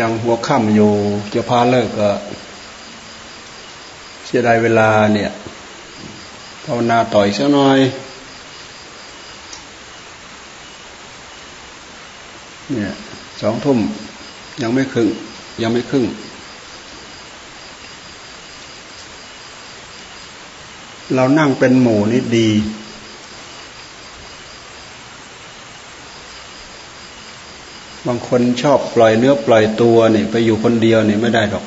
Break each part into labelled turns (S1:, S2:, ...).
S1: ยังหัวค่ำอยู่จะพาเลิกก็เสียดายเวลาเนี่ยภาวนาต่อยสักหน่อยเนี่ยสองทุ่มยังไม่ครึ่ง ยังไม่ครึ่ง เรานั่งเป็นหมู่นี่ดีางคนชอบปล่อยเนื้อปล่อยตัวนี่ไปอยู่คนเดียวนี่ไม่ได้หรอก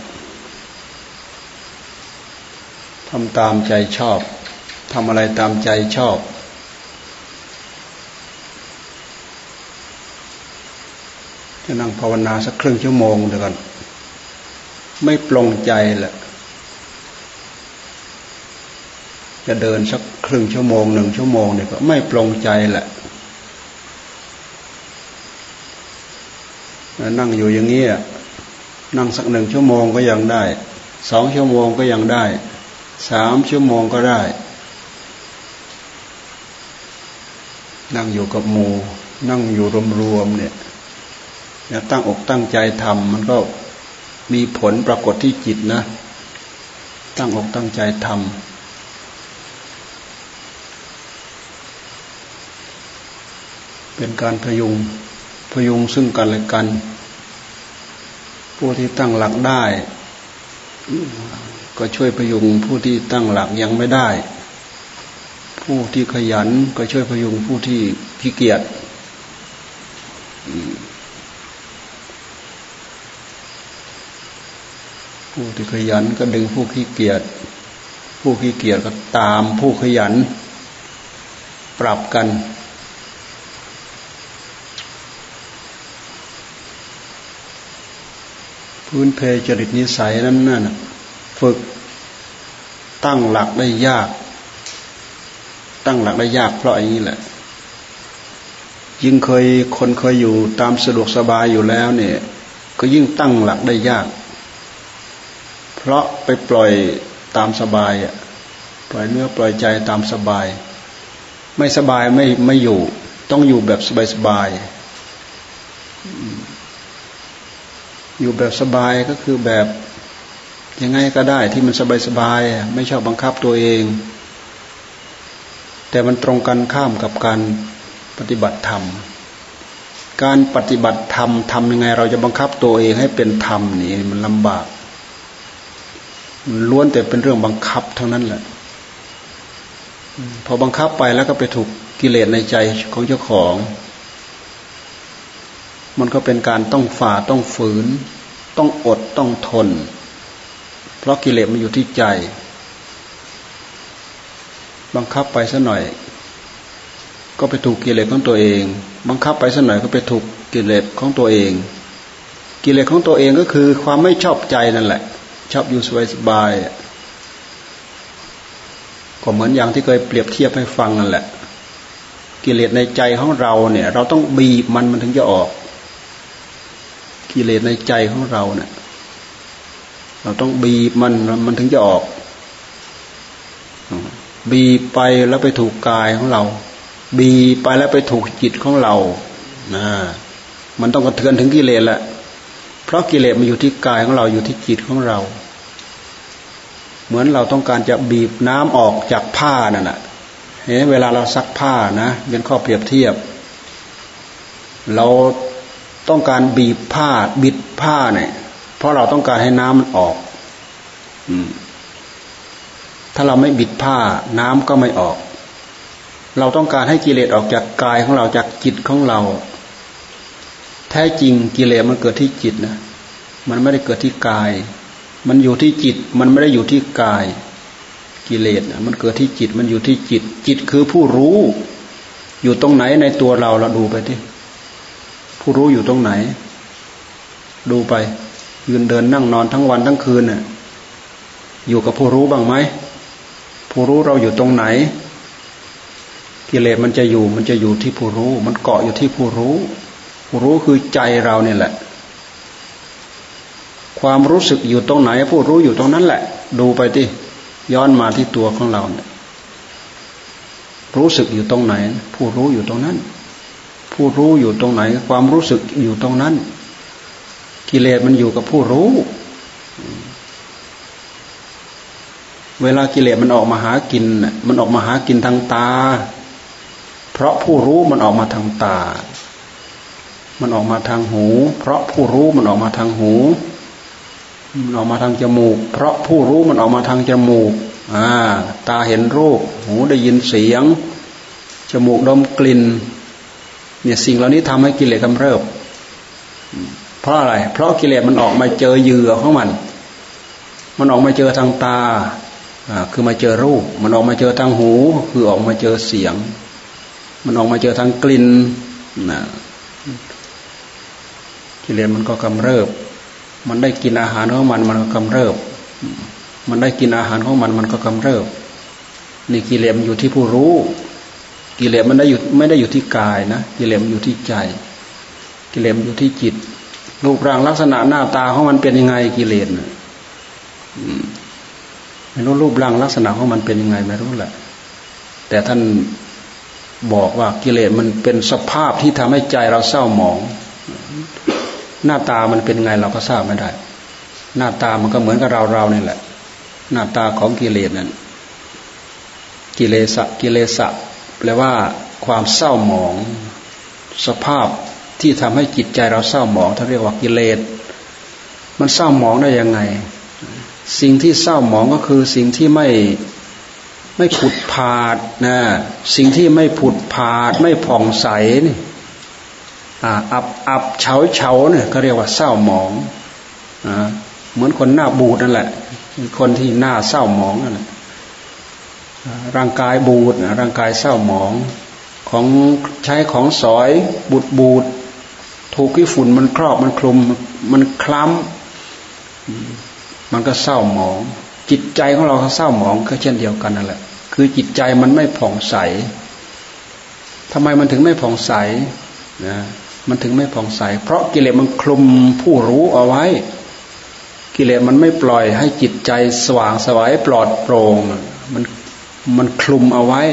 S1: ทำตามใจชอบทำอะไรตามใจชอบ จะนั่งภาวนาสักครึ่งชั่วโมงเดี๋ยวกันไม่ปลงใจแหละจะเดินสักครึ่งชั่วโมงหนึ่งชั่วโมงเนี่ยก็ไม่ปลงใจแหละ นั่งอยู่อย่างนี้นั่งสักหนึ่งชั่วโมงก็ยังได้สองชั่วโมงก็ยังได้สามชั่วโมงก็ได้ นั่งอยู่กับหมูนั่งอยู่รวมๆเนี่ยเนี่ยตั้งอกตั้งใจทำมันก็มีผลปรากฏที่จิตนะ ตั้งอกตั้งใจทำเป็นการพยุงพยุงซึ่งกันและกัน ผู้ที่ตั้งหลักได้ ก็ช่วยพยุงผู้ที่ตั้งหลักยังไม่ได้ ผู้ที่ขยันก็ช่วยพยุงผู้ที่ขี้เกียจผู้ที่ขยันก็ดึงผู้ขี้เกียจ ผู้ขี้เกียจก็ตามผู้ขยัน ปรับกัน พื้นเพจริตนิสัยนั้นน่ะฝึกตั้งหลักได้ยาก ตั้งหลักได้ยากเพราะอย่างนี้แหละ ยิ่งเคยคนเคยอยู่ตามสะดวกสบายอยู่แล้วเนี่ย ก็ยิ่งตั้งหลักได้ยาก เพราะไปปล่อยตามสบายอะปล่อยเนื้อปล่อยใจตามสบาย ไม่สบายไม่ไม่อยู่ ต้องอยู่แบบสบายสบาย อยู่แบบสบายก็คือแบบยังไงก็ได้ที่มันสบายสบายไม่ชอบบังคับตัวเอง แต่มันตรงกันข้ามกับการปฏิบัติธรรม การปฏิบัติธรรมทำยังไง เราจะบังคับตัวเองให้เป็นธรรมนี่มันลำบากมันล้วนแต่เป็นเรื่องบังคับทั้งนั้นแหละ พอบังคับไปแล้วก็ไปถูกกิเลสในใจของเจ้าของ มันก็เป็นการต้องฝ่าต้องฝืน ต้องอดต้องทน เพราะกิเลสมันอยู่ที่ใจ บังคับไปสัหน่อย ก็ไปถูกกิเลสของตัวเอง บังคับไปสัหน่อยก็ไปถูกกิเลสของตัวเอง กิเลสของตัวเองก็คือความไม่ชอบใจนั่นแหละ ชอบอยู่สบายสบายก็เหมือนอย่างที่เคยเปรียบเทียบให้ฟังนั่นแหละ กิเลสในใจของเราเนี่ย เราต้องบีบมันมันถึงจะออก กิเลสในใจของเราเนะี่ยเราต้องบีบมันมันถึงจะออก บีบไปแล้วไปถูกกายของเรา บีบไปแล้วไปถูกจิตของเรานะมันต้องกระเทือนถึงกิเลสแหละเพราะกิเลสมันอยู่ที่กายของเราอยู่ที่จิตของเรา เหมือนเราต้องการจะบีบน้ำออกจากผ้านั่นแหละเห็นเวลาเราซักผ้านะเป็นข้อเปรียบเทียบ เรา ต้องการบีบผ้าบิดผ้าเนี่ย เพราะเราต้องการให้น้ำมันออก อืม ถ้าเราไม่บิดผ้า น้ำก็ไม่ออก เราต้องการให้กิเลสออกจากกายของเราจากจิตของเรา แท้จริงกิเลสมันเกิดที่จิตนะมันไม่ได้เกิดที่กาย มันอยู่ที่จิต มันไม่ได้อยู่ที่กาย กิเลสมันเกิดที่จิต มันอยู่ที่จิต จิตคือผู้รู้ อยู่ตรงไหนในตัวเราเราดูไปที่ ผู้รู้อยู่ตรงไหน ดูไป ยืนเดินนั่งนอนทั้งวันทั้งคืนน่ะอยู่กับผู้รู้บ้างไหมผู้รู้เราอยู่ตรงไหน กิเลสมันจะอยู่มันจะอยู่ที่ผู้รู้ มันเกาะอยู่ที่ผู้รู้ ผู้รู้คือใจเราเนี่ยแหละ ความรู้สึกอยู่ตรงไหน ผู้รู้อยู่ตรงนั้นแหละ ดูไปที่ย้อนมาที่ตัวของเราเนี่ยรู้สึกอยู่ตรงไหน ผู้รู้อยู่ตรงนั้น ผู้รู้อยู่ตรงไหน ความรู้สึกอยู่ตรงนั้น กิเลสมันอยู่กับผู้รู้ เวลากิเลสมันออกมาหากิน มันออกมาหากินทางตา เพราะผู้รู้มันออกมาทางตา มันออกมาทางหู เพราะผู้รู้มันออกมาทางหู มันออกมาทางจมูก เพราะผู้รู้มันออกมาทางจมูกอ่าตาเห็นรูป หูได้ยินเสียง จมูกดมกลิ่น เนี่ยสิ่งเหล่านี้ทำให้กิเลสกำเริบ เพราะอะไร เพราะกิเลสมันออกมาเจอเหยื่อของมัน มันออกมาเจอทางตาคือมาเจอรูป มันออกมาเจอทางหู คือออกมาเจอเสียง มันออกมาเจอทางกลิ่นนะกิเลสมันก็กำเริบ มันได้กินอาหารของมัน มันก็กำเริบ มันได้กินอาหารของมัน มันก็กำเริบ นี่กิเลสอยู่ที่ผู้รู้ กิเลสมันได้อยู่ไม่ได้อยู่ที่กายนะกิเลสมันอยู่ที่ใจ กิเลสมันอยู่ที่จิต รูปร่างลักษณะหน้าตาของมันเป็นยังไงกิเลสไม่รู้รูปร่างลักษณะของมันเป็นยังไงไม่รู้แหละ แต่ท่านบอกว่ากิเลสมันเป็นสภาพที่ทำให้ใจเราเศร้าหมอง หน้าตามันเป็นไงเราก็ทราบไม่ได้ หน้าตามันก็เหมือนกับเราเรานี่แหละ หน้าตาของกิเลสนั่นกิเลสกิเลสะ แปลว่าความเศร้าหมอง สภาพที่ทำให้จิตใจเราเศร้าหมองท่านเรียกว่ากิเลส มันเศร้าหมองได้ยังไง สิ่งที่เศร้าหมองก็คือสิ่งที่ไม่ไม่ผุดผาดนะสิ่งที่ไม่ผุดผาด ไม่ผ่องใสนี่อับอับเฉาเฉาเนี่ยก็เรียกว่าเศร้าหมองอ่าเหมือนคนหน้าบูดนั่นแหละ คนที่หน้าเศร้าหมองนั่นแหละ ร่างกายบูดร่างกายเศร้าหมอง ของใช้ของสอยบูดบูดถูกขี้ฝุ่นมันครอบมันคลุมมันคล้ำมันก็เศร้าหมอง จิตใจของเราเศร้าหมองก็เช่นเดียวกันนั่นแหละ คือจิตใจมันไม่ผ่องใสทำไมมันถึงไม่ผ่องใสนะมันถึงไม่ผ่องใส เพราะกิเลสมันคลุมผู้รู้เอาไว้ กิเลสมันไม่ปล่อยให้จิตใจสว่างสวายปลอดโปร่งมัน มันคลุมเอาไว้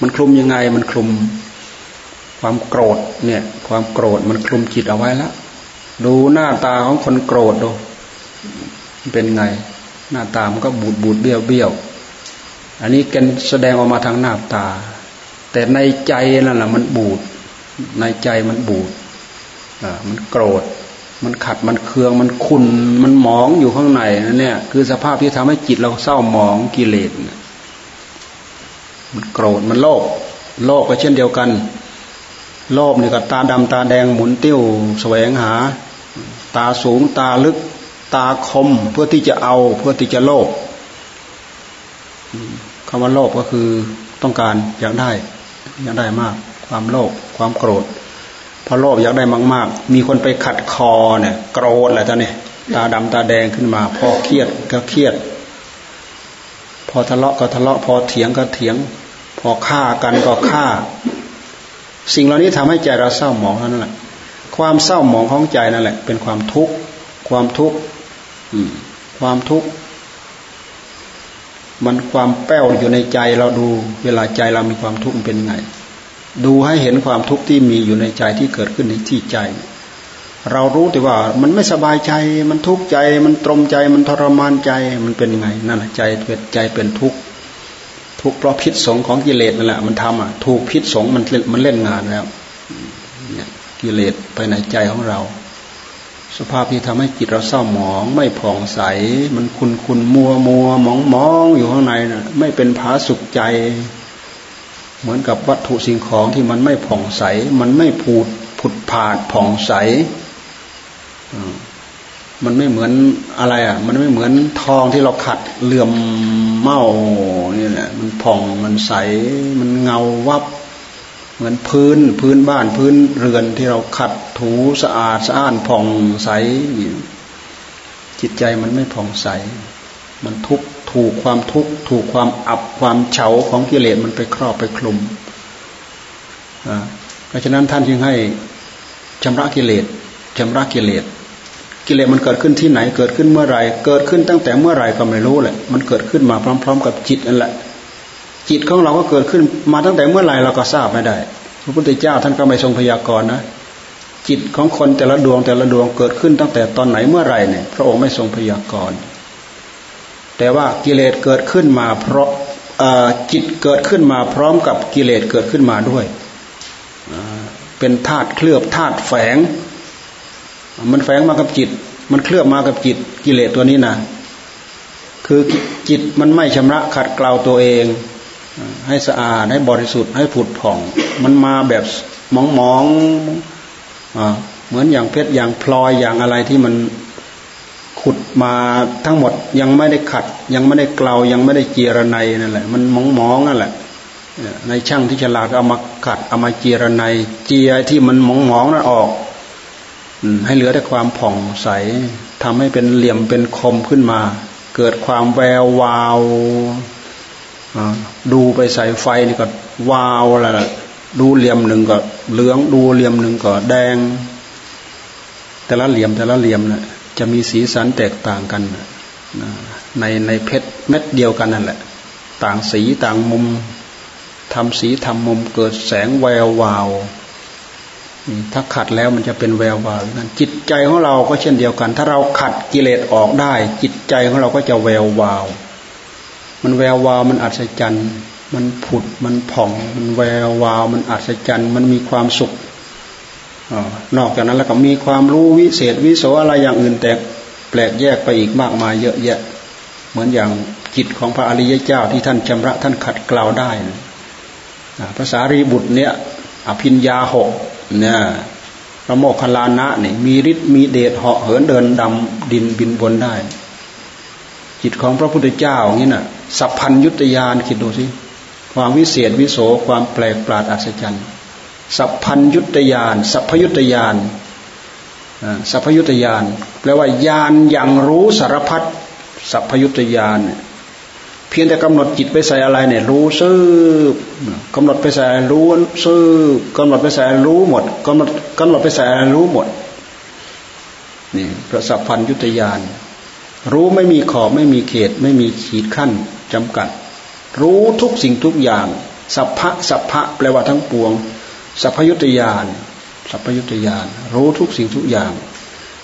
S1: มันคลุมยังไง มันคลุมความโกรธเนี่ย ความโกรธมันคลุมจิตเอาไว้แล้วดูหน้าตาของคนโกรธดูเป็นไง หน้าตามันก็บูดบูดเบี้ยวเบี้ยวอันนี้กันแสดงออกมาทางหน้าตา แต่ในใจนั่นแหละมันบูด ในใจมันบูดอ่ามันโกรธ มันขัดมันเคืองมันขุนมันหมองอยู่ข้างในนั่นเนี่ย คือสภาพที่ทำให้จิตเราเศร้าหมองกิเลส มันโกรธมันโลภโลภก็เช่นเดียวกัน โลภนี่ก็ตาดำตาแดงหมุนติ้วแสวงหา ตาสูงตาลึกตาคมเพื่อที่จะเอาเพื่อที่จะโลภคำว่าโลภก็คือต้องการอยากได้อยากได้มาก ความโลภความโกรธพอโลภอยากได้มาก ๆ มีคนไปขัดคอเนี่ยโกรธอะไรตอนนี้ตาดำตาแดงขึ้นมาพอเครียดก็เครียด อทะเลาะก็ทะเลาะพอเถียงก็เถียง พอฆ่ากันก็ฆ่า สิ่งเหล่านี้ทำให้ใจเราเศร้าหมองเท่านั้นแหละความเศร้าหมองของใจนั่นแหละ เป็นความทุกข์ความทุกข์ความทุกข์มันความแป้วอยู่ในใจเราดู เวลาใจเรามีความทุกข์เป็นไง ดูให้เห็นความทุกข์ที่มีอยู่ในใจที่เกิดขึ้นในที่ใจ เรารู้แต่ว่ามันไม่สบายใจ มันทุกข์ใจ มันตรมใจ มันทรมานใจ มันเป็นยังไง นั่นแหละใจเป็นใจเป็นทุกข์ ทุกข์เพราะพิษสงของกิเลสนั่นแหละมันทำอะ ถูกพิษสงมันมันเล่นงานแล้วกิเลสไปในใจของเรา สภาพที่ทำให้จิตเราเศร้าหมอง ไม่ผ่องใส มันคุณคุณมัวมัวมองมองอยู่ข้างในน่ะ ไม่เป็นผาสุขใจ เหมือนกับวัตถุสิ่งของที่มันไม่ผ่องใส มันไม่ผุดผุดผาดผ่องใส มันไม่เหมือนอะไรอะ มันไม่เหมือนทองที่เราขัดเหลื่อมเมาเนี่ยแหละมันผ่องมันใสมันเงาวับ เหมือนพื้นพื้นบ้านพื้นเรือนที่เราขัดถูสะอาดสะอ้านผ่องใสจิตใจมันไม่ผ่องใส มันทุกถูกความทุกข์ถูกความอับความเฉาของกิเลสมันไปครอบไปคลุมเพราะฉะนั้นท่านจึงให้ชำระกิเลสชำระกิเลส กิเลสมันเกิดขึ้นที่ไหนเกิดขึ้นเมื่อไรเกิดขึ้นตั้งแต่เมื่อไรก็ไม่รู้แหละ มันเกิดขึ้นมาพร้อม ๆ กับจิตนั่นแหละ จิตของเราก็เกิดขึ้นมาตั้งแต่เมื่อไรเราก็ทราบไม่ได้ พระพุทธเจ้าท่านก็ไม่ทรงพยากรณ์นะ จิตของคนแต่ละดวงแต่ละดวงเกิดขึ้นตั้งแต่ตอนไหนเมื่อไรเนี่ย พระองค์ไม่ทรงพยากรณ์ แต่ว่ากิเลสเกิดขึ้นมาเพราะจิตเกิดขึ้นมาพร้อมกับกิเลสเกิดขึ้นมาด้วย เป็นธาตุเคลือบธาตุแฝง มันแฝงมากับจิต มันเคลือบมากับจิตกิเลสตัวนี้นะคือจิตมันไม่ชำระขัดเกลาตัวเอง ให้สะอาดให้บริสุทธิ์ให้ผุดผ่อง มันมาแบบมองมองเหมือนอย่างเพชรอย่างพลอยอย่างอะไรที่มันขุดมาทั้งหมดยังไม่ได้ขัด ยังไม่ได้เกลายังไม่ได้เจียรนนั่นแหละ มันมองมองนั่นแหละในช่างที่ฉลาดเอามาขัดเอามาเจียรนเจียที่มันมองมองนั่นออก ให้เหลือแต่ความผ่องใสทำให้เป็นเหลี่ยมเป็นคมขึ้นมา เกิดความแวววาวดูไปใส่ไฟนี่ก็วาวอะดูเหลี่ยมหนึ่งก็เหลือง ดูเหลี่ยมหนึ่งก็แดง แต่ละเหลี่ยมแต่ละเหลี่ยมนะ่ะจะมีสีสันแตกต่างกันในในเพชรเม็ดเดียวกันนั่นแหละ ต่างสีต่างมุมทำสีทำมุมเกิดแสงแวววาว ถ้าขัดแล้วมันจะเป็นแวววาวนั้นจิตใจของเราก็เช่นเดียวกัน ถ้าเราขัดกิเลสออกได้ จิตใจของเราก็จะแวววาว มันแวววาวมันอัศจรรย์ มันผุดมันผ่อง มันแวววาว มันอัศจรรย์ มันมีความสุขนอกจากนั้นแล้วก็มีความรู้วิเศษวิโสอะไรอย่างอื่นแต่แปลกแยกไปอีกมากมายเยอะแยะ เหมือนอย่างจิตของพระอริยเจ้าที่ท่านชำระท่านขัดเกลาได้ภาษารีบุตรเนี่ยอภิญญาหก เนี่ยพระโมคคัลลานะนี่มีฤทธิ์มีเดชเหาะเหินเดินดำดินบินบนได้ จิตของพระพุทธเจ้าอย่างนี่น่ะ สัพพัญยุตยานคิดดูสิความวิเศษวิโสความแปลกปราดอัศจรรย์สัพพัญยุตยาน สัพพยุตยานสัพพยุตยานแปลว่ายานอย่างรู้สารพัดสัพพยุตยานเเพียงแต่กำหนดจิตไปใส่อะไรเนี่ยรู้ซื่อกำหนดไปใส่รู้ซื่อกำหนดไปใส่รู้หมดกำหนดกำหนดไปใส่รู้หมดนี่พระสัพพัญยุตยานรู้ไม่มีขอบไม่มีเขต ไม่มีขีดขั้นจำกัด รู้ทุกสิ่งทุกอย่าง สัพพะสัพพะแปลว่าทั้งปวง สัพพยุตยานสัพพยุตยานรู้ทุกสิ่งทุกอย่าง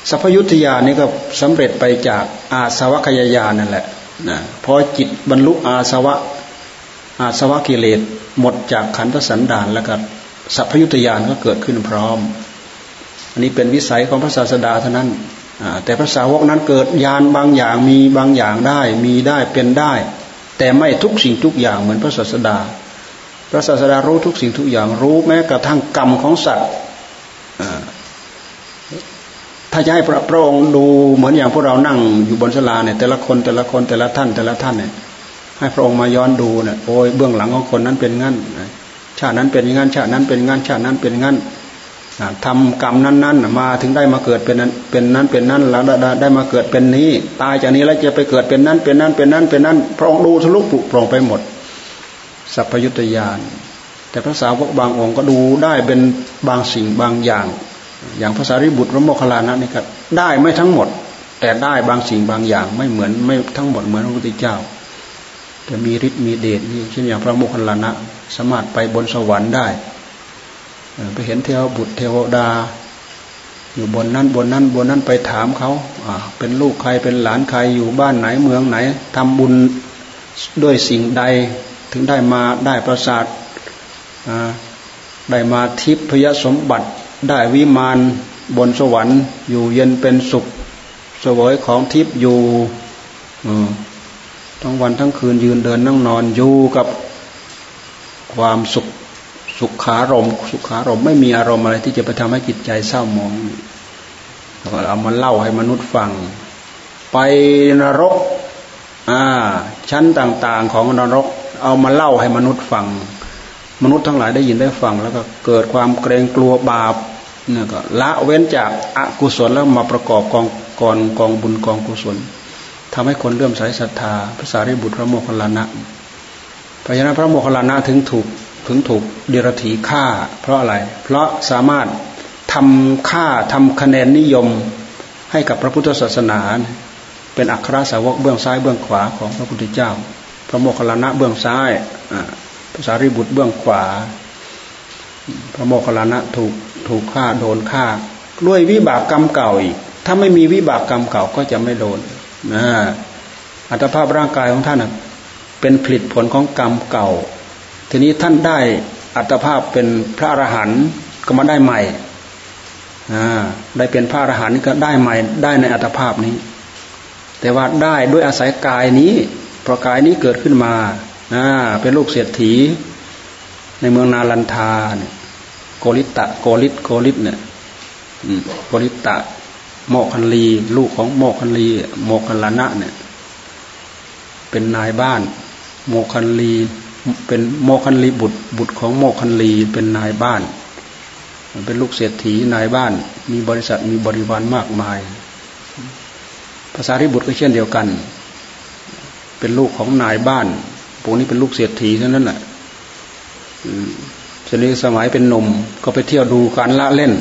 S1: สัพพยุตยานนี่ก็สำเร็จไปจากอาสวะขยายานนั่นแหละ นะพอจิตบรรลุอาสวะ อาสวะกิเลสหมดจากขันธสันดานแล้วก็สัพยุตยานก็เกิดขึ้นพร้อม อันนี้เป็นวิสัยของพระศาสดาเท่านั้นแต่พระสาวกนั้นเกิดญาณบางอย่างมีบางอย่างได้ มีได้เป็นได้ แต่ไม่ทุกสิ่งทุกอย่างเหมือนพระศาสดา พระศาสดารู้ทุกสิ่งทุกอย่างรู้แม้กระทั่งกรรมของสัตว์ ถ้าจะให้พระพระองค์ดูเหมือนอย่างพวกเรานั่งอยู่บนสลาเนี่ยแต่ละคนแต่ละคนแต่ละท่านแต่ละท่านเนี่ยให้พระองค์มาย้อนดูเนี่ยโอ้ยเบื้องหลังของคนนั้นเป็นงั้นชาตินั้นเป็นงั้นชาตินั้นเป็นงั้นชาตินั้นเป็นงั้นทำกรรมนั้นๆมาถึงได้มาเกิดเป็นนั้นเป็นนั้นเป็นนั้นแล้วได้มาเกิดเป็นนี้ ตายจากนี้แล้วจะไปเกิดเป็นนั้น เป็นนั้นเป็นนั้นเป็นนั้นพระองค์ดูทะลุปุโปร่งไปหมด สัพพยุตยานแต่ภาษาวกบางองค์ก็ดูได้เป็นบางสิ่งบางอย่าง อย่างภาษาริบุตรพระโมคคัลลานะนี่ครับได้ไม่ทั้งหมด แต่ได้บางสิ่งบางอย่าง ไม่เหมือนไม่ทั้งหมดเหมือนพระพุทธเจ้าแต่มีฤทธิ์มีเดชนี่เช่นอย่างพระโมคคัลลานะสามารถไปบนสวรรค์ได้ไปเห็นเทวบุตรเทวดา อยู่บนนั้นบนนั้นบนนั้นไปถามเขาเป็นลูกใครเป็นหลานใครอยู่บ้านไหนเมืองไหนทำบุญด้วยสิ่งใดถึงได้มาได้ประสาทได้มาทิพยสมบัติ ได้วิมานบนสวรรค์ อยู่เย็นเป็นสุขสวยของทิพย์อยู่ทั้งวันทั้งคืนยืนเดินนั่งนอนอยู่กับความสุขสุขารมสุขารมไม่มีอารมณ์อะไรที่จะไปทำให้จิตใจเศร้าหมองเอามาเล่าให้มนุษย์ฟัง ไปนรกอ่าชั้นต่างๆของนรก เอามาเล่าให้มนุษย์ฟัง มนุษย์ทั้งหลายได้ยินได้ฟัง แล้วก็เกิดความเกรงกลัวบาป นี่ยก็ละเว้นจากอากุศลแล้วมาประกอบกองกองกองบุญกองกุศลทำให้คนเลื่อมใสศรัทธาพระสารีบุตรพระโมคคัลลานะเพราะฉะนั้นพระโมคคัลลานะถึงถูกถึงถูกเดรถีฆ่า เพราะอะไร เพราะสามารถทำค่าทำคะแนนนิยมให้กับพระพุทธศาสนา เป็นอัครสาวกเบื้องซ้ายเบื้องขวาของพระพุทธเจ้า พระโมคคัลลานะเบื้องซ้ายภาษาริบุตรเบื้องขวา พระโมคคัลลานะถูก ถูกฆ่าโดนฆ่าด้วยวิบากกรรมเก่าอีก ถ้าไม่มีวิบากกรรมเก่าก็จะไม่โดนนะอัตภาพร่างกายของท่านเป็นผลิตผลของกรรมเก่า ทีนี้ท่านได้อัตภาพเป็นพระอรหันต์ก็มาได้ใหม่ได้เป็นพระอรหันต์ก็ได้ใหม่ได้ในอัตภาพนี้ แต่ว่าได้ด้วยอาศัยกายนี้เพราะกายนี้เกิดขึ้นมาเป็นลูกเศรษฐี ในเมืองนาลันทาเนี่ย โกริตะโกริตโกริตเนี่ยโกริตะโมคันลี ลูกของโมคันลี โมคันลานะเนี่ย เป็นนายบ้าน โมคันลี เป็นโมคันลีบุตร บุตรของโมคันลี เป็นนายบ้านเป็นลูกเศรษฐีนายบ้าน มีบริษัทมีบริวารมากมาย ภาษาริบุตรก็เช่นเดียวกัน เป็นลูกของนายบ้านพวกนี้เป็นลูกเศรษฐีเท่านั้นแหละ ชนี้สมัยเป็นหนุ่มก็ไปเที่ยวดูการละเล่น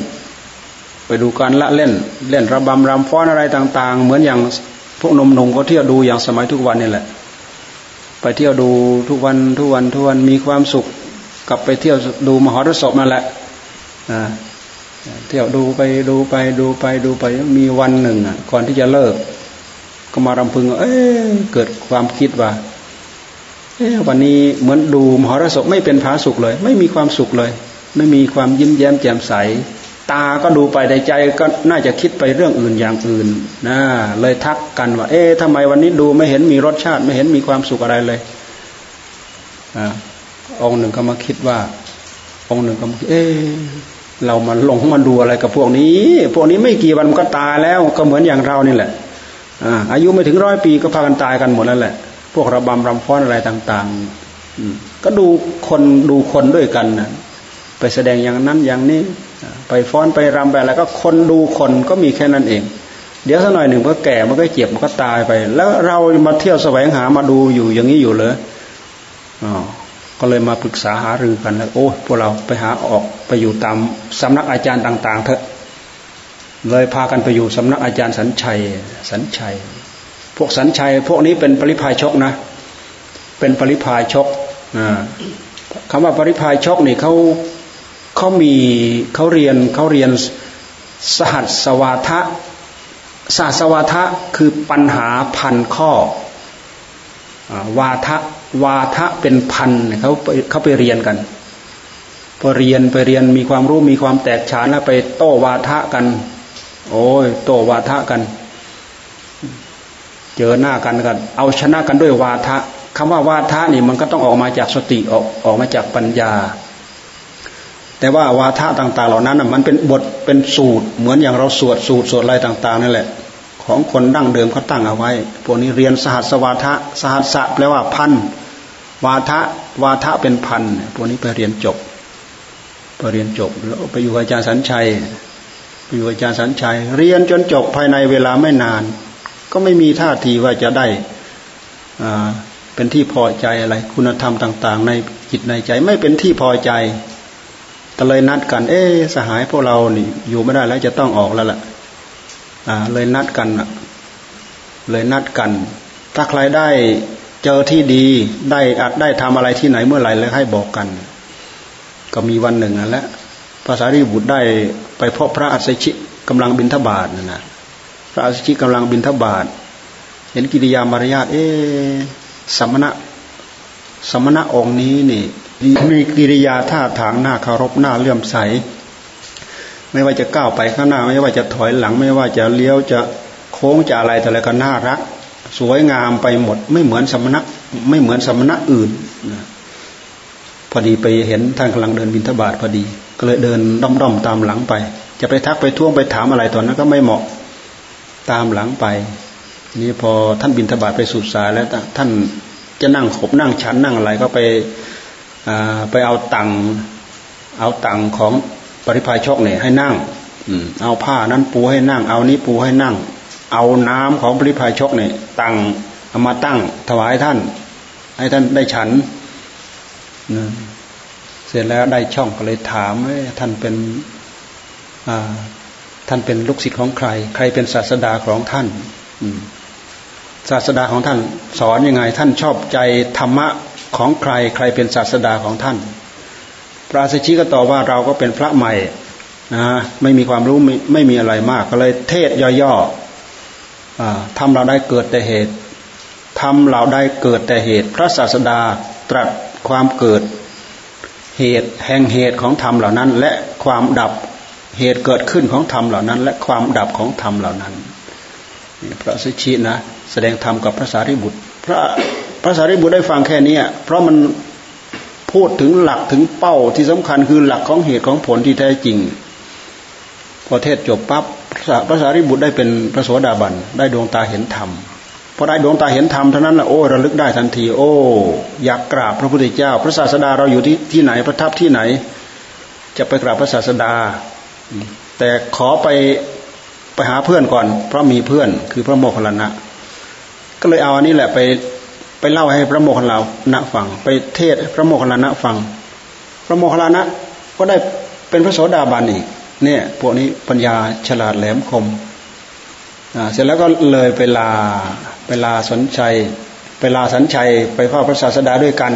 S1: ไปดูการละเล่น เล่นระบำรำฟ้อนอะไรต่าง ๆ เหมือนอย่างพวกหนุ่มๆก็เที่ยวดูอย่างสมัยทุกวันนี่แหละ ไปเที่ยวดูทุกวันทุกวันทุกวันมีความสุขกลับไปเที่ยวดูมหรสพนั่นแหละเที่ยวดูไปดูไปดูไปดูไปมีวันหนึ่งก่อนที่จะเลิก ก็มารำพึง เอ้เกิดความคิดว่า วันนี้เหมือนดูมหรสพไม่เป็นผาสุขเลย ไม่มีความสุขเลย ไม่มีความยิ้มแย้มแจ่มใส ตาก็ดูไปในใจก็น่าจะคิดไปเรื่องอื่นอย่างอื่นนะเลยทักกันว่า เอ๊ะทำไมวันนี้ดูไม่เห็นมีรสชาติ ไม่เห็นมีความสุขอะไรเลยอองค์หนึ่งก็มาคิดว่า องค์หนึ่งก็เอ๊ะเรามาหลงมาดูอะไรกับพวกนี้ พวกนี้ไม่กี่วันมันก็ตายแล้วก็เหมือนอย่างเรานี่แหละอายุไม่ถึงร้อยปีก็พากันตายกันหมดแล้วแหละ พวกระบำรำฟ้อนอะไรต่างๆก็ดูคนดูคนด้วยกันนะไปแสดงอย่างนั้นอย่างนี้ ไปฟ้อนไปรำไปอะไรก็คนดูคนก็มีแค่นั้นเอง เดี๋ยวสักหน่อยหนึ่งก็แก่มันก็เจ็บมันก็ตายไป แล้วเรามาเที่ยวแสวงหามาดูอยู่อย่างนี้อยู่เลยก็เลยมาปรึกษาหารือกันแล้วโอ้พวกเราไปหาออกไปอยู่ตามสำนักอาจารย์ต่าง ๆ เถอะ เลยพากันไปอยู่สำนักอาจารย์สัญชัย สัญชัย วกสัญชัย พวกนี้เป็นปริพายชกนะ เป็นปริพายชกคำว่าปริพายชกนี่เขาเขามีเขาเรียนเขาเรียนสหัสสวาทะสหัสสวาทะคือปัญหาพันข้อวาทะวาทะเป็นพันเขาไปเขาไปเรียนกันพอเรียนไปเรียนมีความรู้มีความแตกฉานแล้วไปโต้วาทะกัน โอ้ยโต้วาทะกัน เจอหน้ากันกันเอาชนะกันด้วยวาทะคำว่าวาทะนี่มันก็ต้องออกมาจากสติออกออกมาจากปัญญา แต่ว่าวาทะต่าง ๆ เหล่านั้นมันเป็นบทเป็นสูตร เหมือนอย่างเราสวดสูตรสวดอะไรต่าง ๆนั่นแหละ ของคนดั้งเดิมเขาตั้งเอาไว้ พวกนี้เรียนสหัสวาทะสหัสะแปลว่าพันวาทะวาทะเป็นพันพวกนี้ไปเรียนจบไปเรียนจบแล้วไปอยู่อาจารย์สัญชัยไปอยู่อาจารย์สัญชัย เรียนจนจบภายในเวลาไม่นาน ก็ไม่มีท่าทีว่าจะได้เป็นที่พอใจอะไร คุณธรรมต่าง ๆ ในจิตในใจไม่เป็นที่พอใจก็เลยนัดกัน เอ๊สหายพวกเรานี่อยู่ไม่ได้แล้วจะต้องออกแล้วล่ะเลยนัดกันเลยนัดกัน ถ้าใครได้เจอที่ดีได้อาจได้ทำอะไรที่ไหนเมื่อไหร่เลยให้บอกกัน ก็มีวันหนึ่งอะแหล้วภาษาริบุตรได้ไปพบพระอัศชิกำลังบินทบาทนะนะ พระอัศชิกำลังบินทบาทเห็นกิริยามารยาทเอ๊สมณะสมณะองค์นี้นี่มีกิริยาท่าทางหน้าเคารพหน้าเลื่อมใส ไม่ว่าจะก้าวไปข้างหน้า ไม่ว่าจะถอยหลัง ไม่ว่าจะเลี้ยวจะโค้งจะอะไรแต่อะไรก็น่ารัก สวยงามไปหมด ไม่เหมือนสมณะไม่เหมือนสมณะอื่นพอดีไปเห็นท่านกำลังเดินบินทบาทพอดี ก็เลยเดินด้อมๆตามหลังไป จะไปทักไปท่วงไปถามอะไรตอนนั้นก็ไม่เหมาะ ตามหลังไป นี่พอท่านบินทบาทไปสุดสายแล้วท่านจะนั่งขบนั่งชันนั่งอะไรก็ไปไปเอาตังเอาตังของปริพายชกเนี่ยให้นั่งเอาผ้านั้นปูให้นั่ง เอานี้ปูให้นั่ง เอาน้ำของปริพายชกเนี่ยตังเอามาตั้งถวายท่าน ให้ท่านได้ฉันเสร็จแล้วได้ช่องก็เลยถามว่าท่านเป็น ท่านเป็นลูกศิษย์ของใคร ใครเป็นศาสดาของท่านศาสดาของท่าน สอนยังไง ท่านชอบใจธรรมะของใคร ใครเป็นศาสดาของท่านพระสิชิก็ตอบว่าเราก็เป็นพระใหม่นะไม่มีความรู้ไม่ไม่มีอะไรมาก ก็เลยเทศย่อๆทำเราได้เกิดแต่เหตุทำเราได้เกิดแต่เหตุ พระศาสดาตรัสความเกิดเหตุแห่งเหตุของธรรมเหล่านั้น และความดับ เหตุเกิดขึ้นของธรรมเหล่านั้น และความดับของธรรมเหล่านั้นพระสิชีนะแสดงธรรมกับพระสารีบุตร พระพระสารีบุตรได้ฟังแค่นี้เพราะมันพูดถึงหลักถึงเป้าที่สำคัญคือหลักของเหตุของผลที่แท้จริง พอเทศจบปั๊บพระสารีบุตรได้เป็นพระโสดาบันได้ดวงตาเห็นธรรมพอได้ดวงตาเห็นธรรมเท่านั้นละโอ้ระลึกได้ทันที โอ้ อยากกราบพระพุทธเจ้า พระศาสดาเราอยู่ที่ที่ไหนประทับที่ไหน จะไปกราบพระศาสดา แต่ขอไปไปหาเพื่อนก่อน เพราะมีเพื่อนคือพระโมคคัลลานะ ก็เลยเอาอันนี้แหละไปไปเล่าให้พระโมคคัลลานะฟัง ไปเทศพระโมคคัลลานะฟัง พระโมคคัลลานะก็ได้เป็นพระโสดาบันอีกเนี่ยพวกนี้ปัญญาฉลาดแหลมคมเสร็จแล้วก็เลยไปลาไปลาสนชัย ไปลาสันชัย ไปเฝ้าพระศาสดาด้วยกัน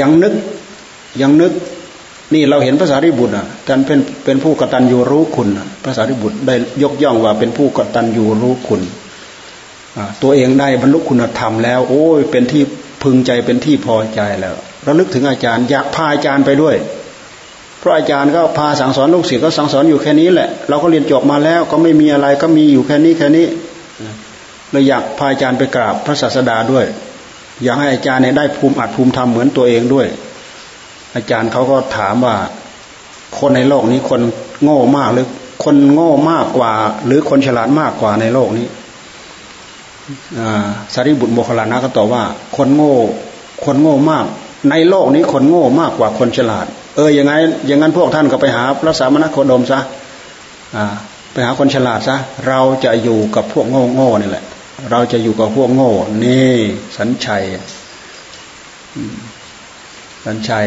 S1: ยังนึกยังนึก นี่เราเห็นภาษาริบุตรอะท่านเป็นเป็นผู้กตัญญูรู้คุณภาษาริบุตรได้ยกย่องว่าเป็นผู้กตัญญูรู้คุณตัวเองได้บรรลุคุณธรรมแล้ว โอ้ยเป็นที่พึงใจเป็นที่พอใจแล้วระลึกถึงอาจารย์อยากพาอาจารย์ไปด้วย เพราะอาจารย์ก็พาสั่งสอนลูกศิษย์ก็สั่งสอนอยู่แค่นี้แหละ เราก็เรียนจบมาแล้วก็ไม่มีอะไรก็มีอยู่แค่นี้แค่นี้เลยอยากพาอาจารย์ไปกราบพระศาสดาด้วย อยากให้อาจารย์เนี่ยได้ภูมิอัดภูมิธรรมเหมือนตัวเองด้วย อาจารย์เขาก็ถามว่า คนในโลกนี้คนโง่มากหรือคนโง่มากกว่า หรือคนฉลาดมากกว่าในโลกนี้สารีบุตรโมคลานะก็ตอบว่า คนโง่ คนโง่มาก ในโลกนี้คนโง่มากกว่าคนฉลาด เอออย่างไงอย่างนั้นพวกท่านก็ไปหาพระสามณโคดมซะไปหาคนฉลาดซะเราจะอยู่กับพวกโง่โง่นี่แหละ เราจะอยู่กับพวกโง่ นี่ สัญชัย สัญชัย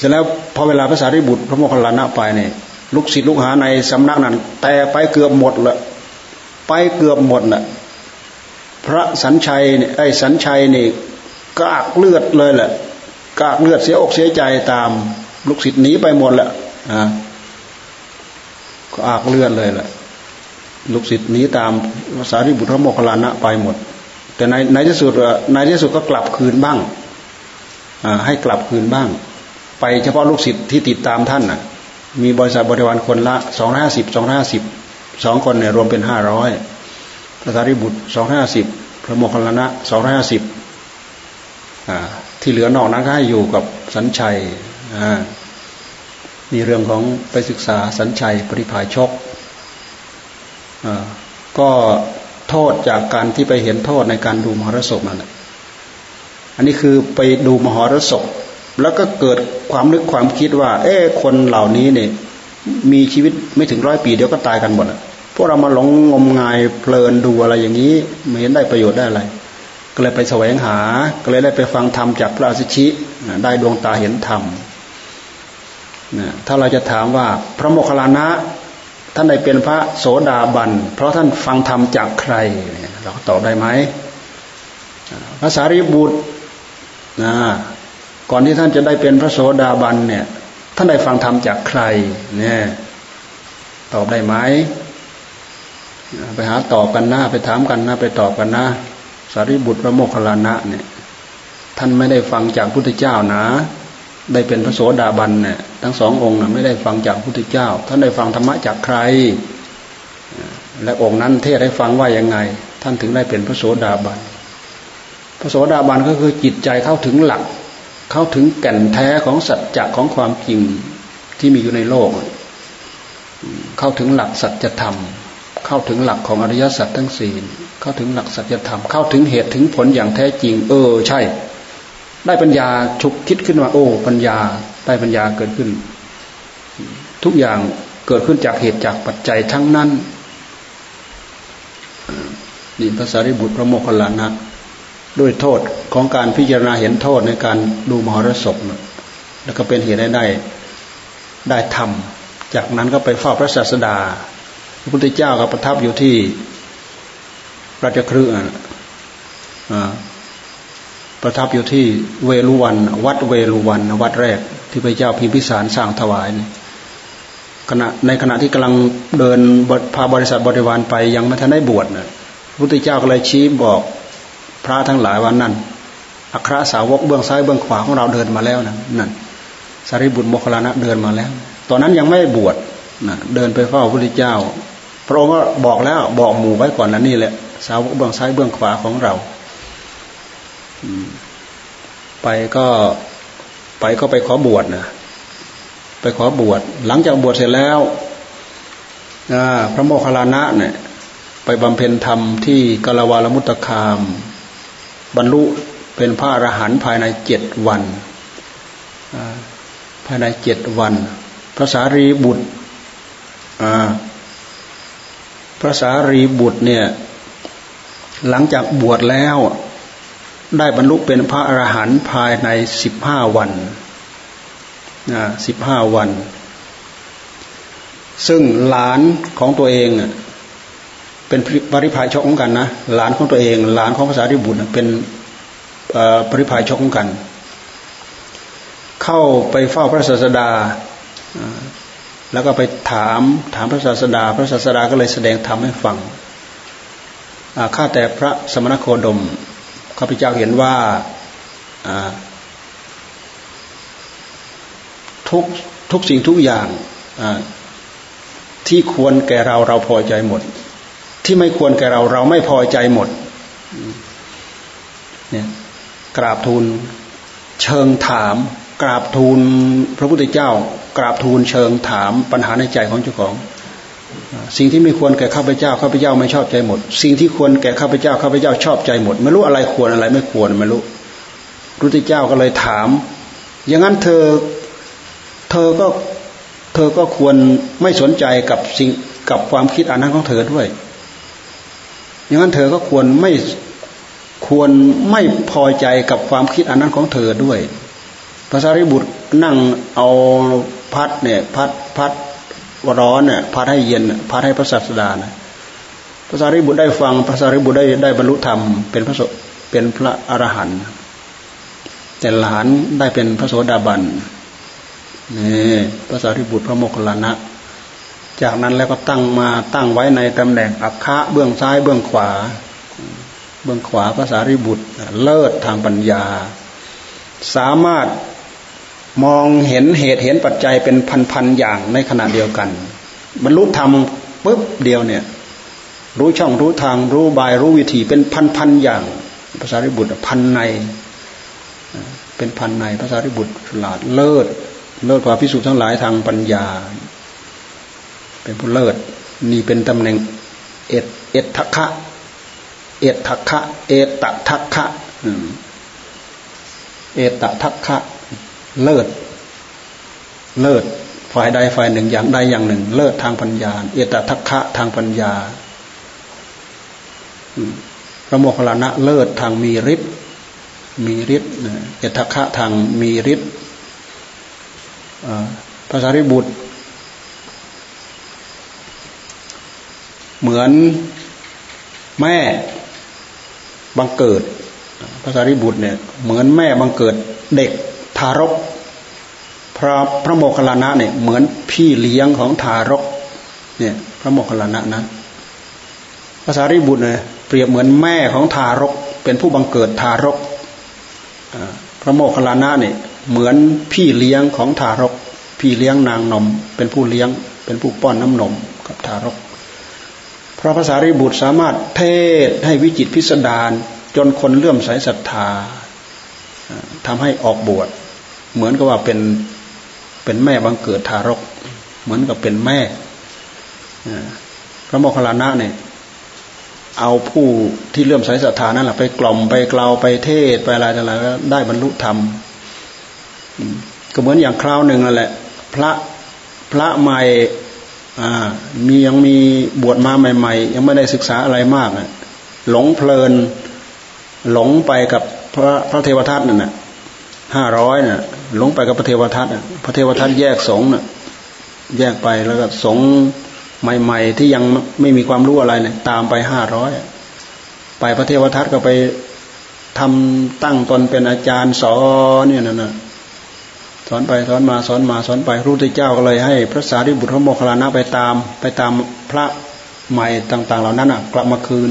S1: เสร็จแล้วพอเวลาภาษาริบุตร พระโมคคัลลานะไปเนี่ยลูกศิษย์ลูกหาในสำนักนั้น แต่ไปเกือบหมดละไปเกือบหมดน่ะพระสัญชัยเนี่ยไอ้สัญชัยนี่กากเลือดเลยแหละกากเลือดเสียอกเสียใจตาม ลูกศิษย์หนีไปหมดละอ่าก็อากเลือดเลยแหละลูกศิษย์หนีตามภาษาริบุตรโมคคลานะไปหมด แต่ในในที่สุดในที่สุดก็กลับคืนบ้างอ่าให้กลับคืนบ้าง ไปเฉพาะลูกศิษย์ที่ติดตามท่านน่ะ มีบริษัทบริวารคนละสองห้าสิบสองห้าสิบสองคนเนี่ยรวมเป็นห้าร้อยพระสารีบุตรสองห้าสิบพระโมคคัลลานะสองห้าสิบที่เหลือนอกนั้นก็ให้อยู่กับสัญชัยมีเรื่องของไปศึกษาสัญชัยปริภายชกก็โทษจากการที่ไปเห็นโทษในการดูมหรสพนั่นแหละอันนี้คือไปดูมหรสพ แล้วก็เกิดความนึกความคิดว่า เอ๊คนเหล่านี้เนี่ย มีชีวิตไม่ถึงร้อยปีเดียวก็ตายกันหมดพวกเรามาหลงงมงายเพลินดูอะไรอย่างนี้ไม่เห็นได้ประโยชน์ได้อะไรก็เลยไปแสวงหา ก็เลยได้ไปฟังธรรมจากพระอสิชิได้ดวงตาเห็นธรรมนะถ้าเราจะถามว่าพระโมคคัลลานะท่านได้เป็นพระโสดาบัน เพราะท่านฟังธรรมจากใคร เราตอบได้ไหมพระสารีบุตรนะ ก่อนที่ท่านจะได้เป็นพระโสดาบันเนี่ย ท่านได้ฟังธรรมจากใคร เนี่ย ตอบได้ไหมไปหาตอบกันนะไปถามกันนะไปตอบกันนะสารีบุตรพระโมคคัลลานะเนี่ย ท่านไม่ได้ฟังจากพุทธเจ้านะ ได้เป็นพระโสดาบันเนี่ยทั้งสององค์นะไม่ได้ฟังจากพุทธเจ้า ท่านได้ฟังธรรมะจากใคร และองค์นั้นเทศให้ฟังว่ายังไง ท่านถึงได้เป็นพระโสดาบันพระโสดาบันก็คือจิตใจเข้าถึงหลัก เข้าถึงแก่นแท้ของสัจจะของความจริงที่มีอยู่ในโลก เข้าถึงหลักสัจธรรม เข้าถึงหลักของอริยสัจทั้งสี่เข้าถึงหลักสัจธรรม เข้าถึงเหตุถึงผลอย่างแท้จริง เออ ใช่ ได้ปัญญาฉุกคิดขึ้นว่าโอ้ ปัญญาได้ปัญญาเกิดขึ้น ทุกอย่างเกิดขึ้นจากเหตุจากปัจจัยทั้งนั้นนี่ภาษาริบุตรพระโมคคัลลานะ ด้วยโทษของการพิจารณาเห็นโทษในการดูมหรสพแล้วก็เป็นเหตุได้ได้ได้ทำจากนั้นก็ไปเฝ้าพระศาสดา พระพุทธเจ้าก็ประทับอยู่ที่ราชครือประทับอยู่ที่เวลุวัน วัดเวลุวันวัดแรกที่พระเจ้าพิมพิสารสร้างถวายนี่ขณะในขณะที่กำลังเดินพาบริษัทบริวารไปยังไม่ทันได้บวชนะพระพุทธเจ้าก็เลยชี้บอก พระทั้งหลายว่านั่นอัครสาวกเบื้องซ้ายเบื้องขวาของเราเดินมาแล้วนะนั่นสารีบุตรโมคลานะเดินมาแล้ว ตอนนั้นยังไม่บวชนะเดินไปเฝ้าพระพุทธเจ้า พระองค์ก็บอกแล้วบอกหมู่ไว้ก่อนนั้นนี่แหละ สาวกเบื้องซ้ายเบื้องขวาของเราไปก็ไปก็ไปขอบวชนะไปขอบวชหลังจากบวชเสร็จแล้วพระโมคคัลลานะเนี่ย ไปบำเพ็ญธรรมที่กาลวาลมุตตคาม บรรลุเป็นพระอรหันต์ภายในเจ็ดวันภายในเจ็ดวัน พระสารีบุตรพระสารีบุตรเนี่ยหลังจากบวชแล้ว ได้บรรลุเป็นพระอรหันต์ภายในสิบห้าวันสิบห้าวัน ซึ่งหลานของตัวเอง เป็นปริพายชกของกันนะหลานของตัวเอง หลานของภาษาริบุตรเป็นปริพายชกของกัน เข้าไปเฝ้าพระศาสดาแล้วก็ไปถามถามพระศาสดา พระศาสดาก็เลยแสดงธรรมให้ฟังข้าแต่พระสมณโคดมข้าพเจ้าเห็นว่าทุกทุกสิ่งทุกอย่างที่ควรแก่เราเราพอใจหมด ที่ไม่ควรแก่เรา เราไม่พอใจหมดเนี่ยกราบทูลเชิงถาม กราบทูลพระพุทธเจ้า กราบทูลเชิงถามปัญหาในใจของเจ้าของ สิ่งที่ไม่ควรแก่ข้าพเจ้าข้าพเจ้าไม่ชอบใจหมด สิ่งที่ควรแก่ข้าพเจ้าข้าพเจ้าชอบใจหมด ไม่รู้อะไรควรอะไรไม่ควรไม่รู้พระพุทธเจ้าก็เลยถาม อย่างนั้นเธอเธอก็เธอก็ควรไม่สนใจกับสิ่งกับความคิดอันนั้นของเธอด้วย อย่างนั้นเธอก็ควรไม่ควรไม่พอใจกับความคิดอันนั้นของเธอด้วยภาษาริบุตรนั่งเอาพัดเนี่ยพัดพัดร้อนเนี่ยพัดให้เย็นพัดให้พระศาสดานะภาษาริบุตรได้ฟังภาษาริบุตรได้ได้บรรลุธรรมเป็นพระเป็นพระอรหันต์แต่หลานได้เป็นพระโสดาบันนี่พระสารีบุตรพระโมคคัลลานะ จากนั้นแล้วก็ตั้งมาตั้งไว้ในตำแหน่งอัคคะเบื้องซ้ายเบื้องขวา เบื้องขวาพระสารีบุตรเลิศทางปัญญา สามารถมองเห็นเหตุเห็นปัจจัยเป็นพันๆอย่างในขณะเดียวกัน บรรลุธรรมปุ๊บเดียวเนี่ย รู้ช่องรู้ทางรู้บายรู้วิธีเป็นพันๆอย่างภาษาริบุตรพันใน เป็นพันในภาษาริบุตรฉลาดเลิศเลิศกว่าพิสูจน์ทั้งหลายทางปัญญา เป็นผู้เลิศนี่เป็นตำแหน่ง เอตเอตทักคะเอตทักคะเอตทักคะเอตทักคะเลิศ เลิศฝ่ายใดฝ่ายหนึ่งอย่างใดอย่างหนึ่ง เลิศทางปัญญา เอตทักคะทางปัญญาพระโมคคัลลานะเลิศทางมีฤทธิ์มีฤทธิ์เอตทักคะทางมีฤทธิ์ภาษาริบุตร เหมือนแม่บังเกิดภาษาริบุตรเนี่ยเหมือนแม่บังเกิดเด็กทารก พระพระโมคคัลลานะเนี่ยเหมือนพี่เลี้ยงของทารกเนี่ยพระโมคคัลลานะนะภาษาริบุตรเนี่ยเปรียบเหมือนแม่ของทารก เป็นผู้บังเกิดทารกพระโมคคัลลานะเนี่ยเหมือนพี่เลี้ยงของทารก พี่เลี้ยงนางนม เป็นผู้เลี้ยงเป็นผู้ป้อนน้ำนมกับทารก พระภาษาริบุตรสามารถเทศให้วิจิตพิสดารจนคนเลื่อมใสศรัทธาทำให้ออกบวช เหมือนกับว่าเป็นเป็นแม่บังเกิดทารก เหมือนกับเป็นแม่พระโมคคัลลานะเนี่ยเอาผู้ที่เลื่อมใสศรัทธานั่นแหละไปกล่อมไปกล่าวไปเทศไปอะไรอะไรได้บรรลุธรรมก็เหมือนอย่างคราวหนึ่งนั่นแหละ พระพระใหม่ มียังมีบวชมาใหม่ ๆ ยังไม่ได้ศึกษาอะไรมากหลงเพลินหลงไปกับพระพระเทวทัตนั่นน่ะห้าร้อยน่ะ หลงไปกับพระเทวทัตพระเทวทัตแยกสงน่ะ แยกไปแล้วก็สงใหม่ ๆ ที่ยังไม่มีความรู้อะไรเนี่ยตามไปห้าร้อยไปพระเทวทัตก็ไปทำตั้งตนเป็นอาจารย์สอนเนี่ยนะนะ สอนไปสอนมาสอนมาสอนไปพระพุทธเจ้าก็เลยให้ พระสารีบุตรพระโมคคัลลานะไปตาม ไปตามพระใหม่ต่าง ๆ เหล่านั้นอะกลับมาคืน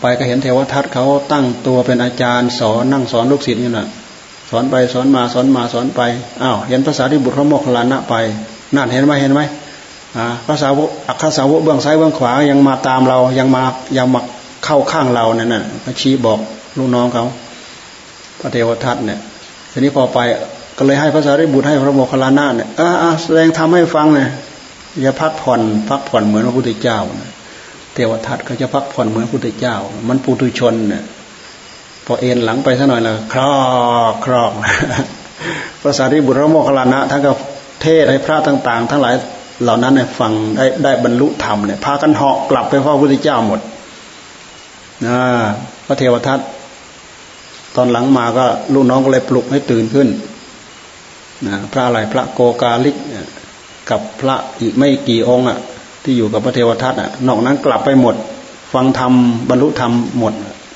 S1: ไปก็เห็นเทวทัตเขาตั้งตัวเป็นอาจารย์สอนนั่งสอนลูกศิษย์นี่นะสอนไปสอนมาสอนมาสอนไปอ้าวเห็นภาษาที่บุตรพระโมคคัลลานะไปนั่นเห็นไหมเห็นไหมภาษาวกอัครสาวกเบื้องซ้ายเบื้องขวายังมาตามเรายังมายังมาเข้าข้างเราเนี่ยนะชี้บอกลูกน้องเขาพระเทวทัตเนี่ยทีนี้พอไป ก็เลยให้ภาษาริบุตรให้พระโมคคัลลานะเนี่ยอ่าแสดงทำให้ฟังเนี่ยอย่าพักผ่อนพักผ่อนเหมือนพระพุทธเจ้าเทวทัตก็จะพักผ่อนเหมือนพระพุทธเจ้า มันปุถุชนเนี่ยพอเอ็นหลังไปสักหน่อยแล้วครอกครอกภาษาริบุตรพระโมคคัลลานะท่านก็เทศให้พระต่าง ๆ ทั้งหลายเหล่านั้นเนี่ยฟังได้ได้บรรลุธรรมเนี่ยพากันเหาะกลับไปพ่อพระพุทธเจ้าหมดนะพระเทวทัตตอนหลังมาก็ลูกน้องก็เลยปลุกให้ตื่นขึ้น นะพระอะไรพระโกกาลิกกับพระอีกไม่กี่องค์อะ ที่อยู่กับพระเทวทัตอะ นอกนั้นกลับไปหมด ฟังธรรมบรรลุธรรมหมด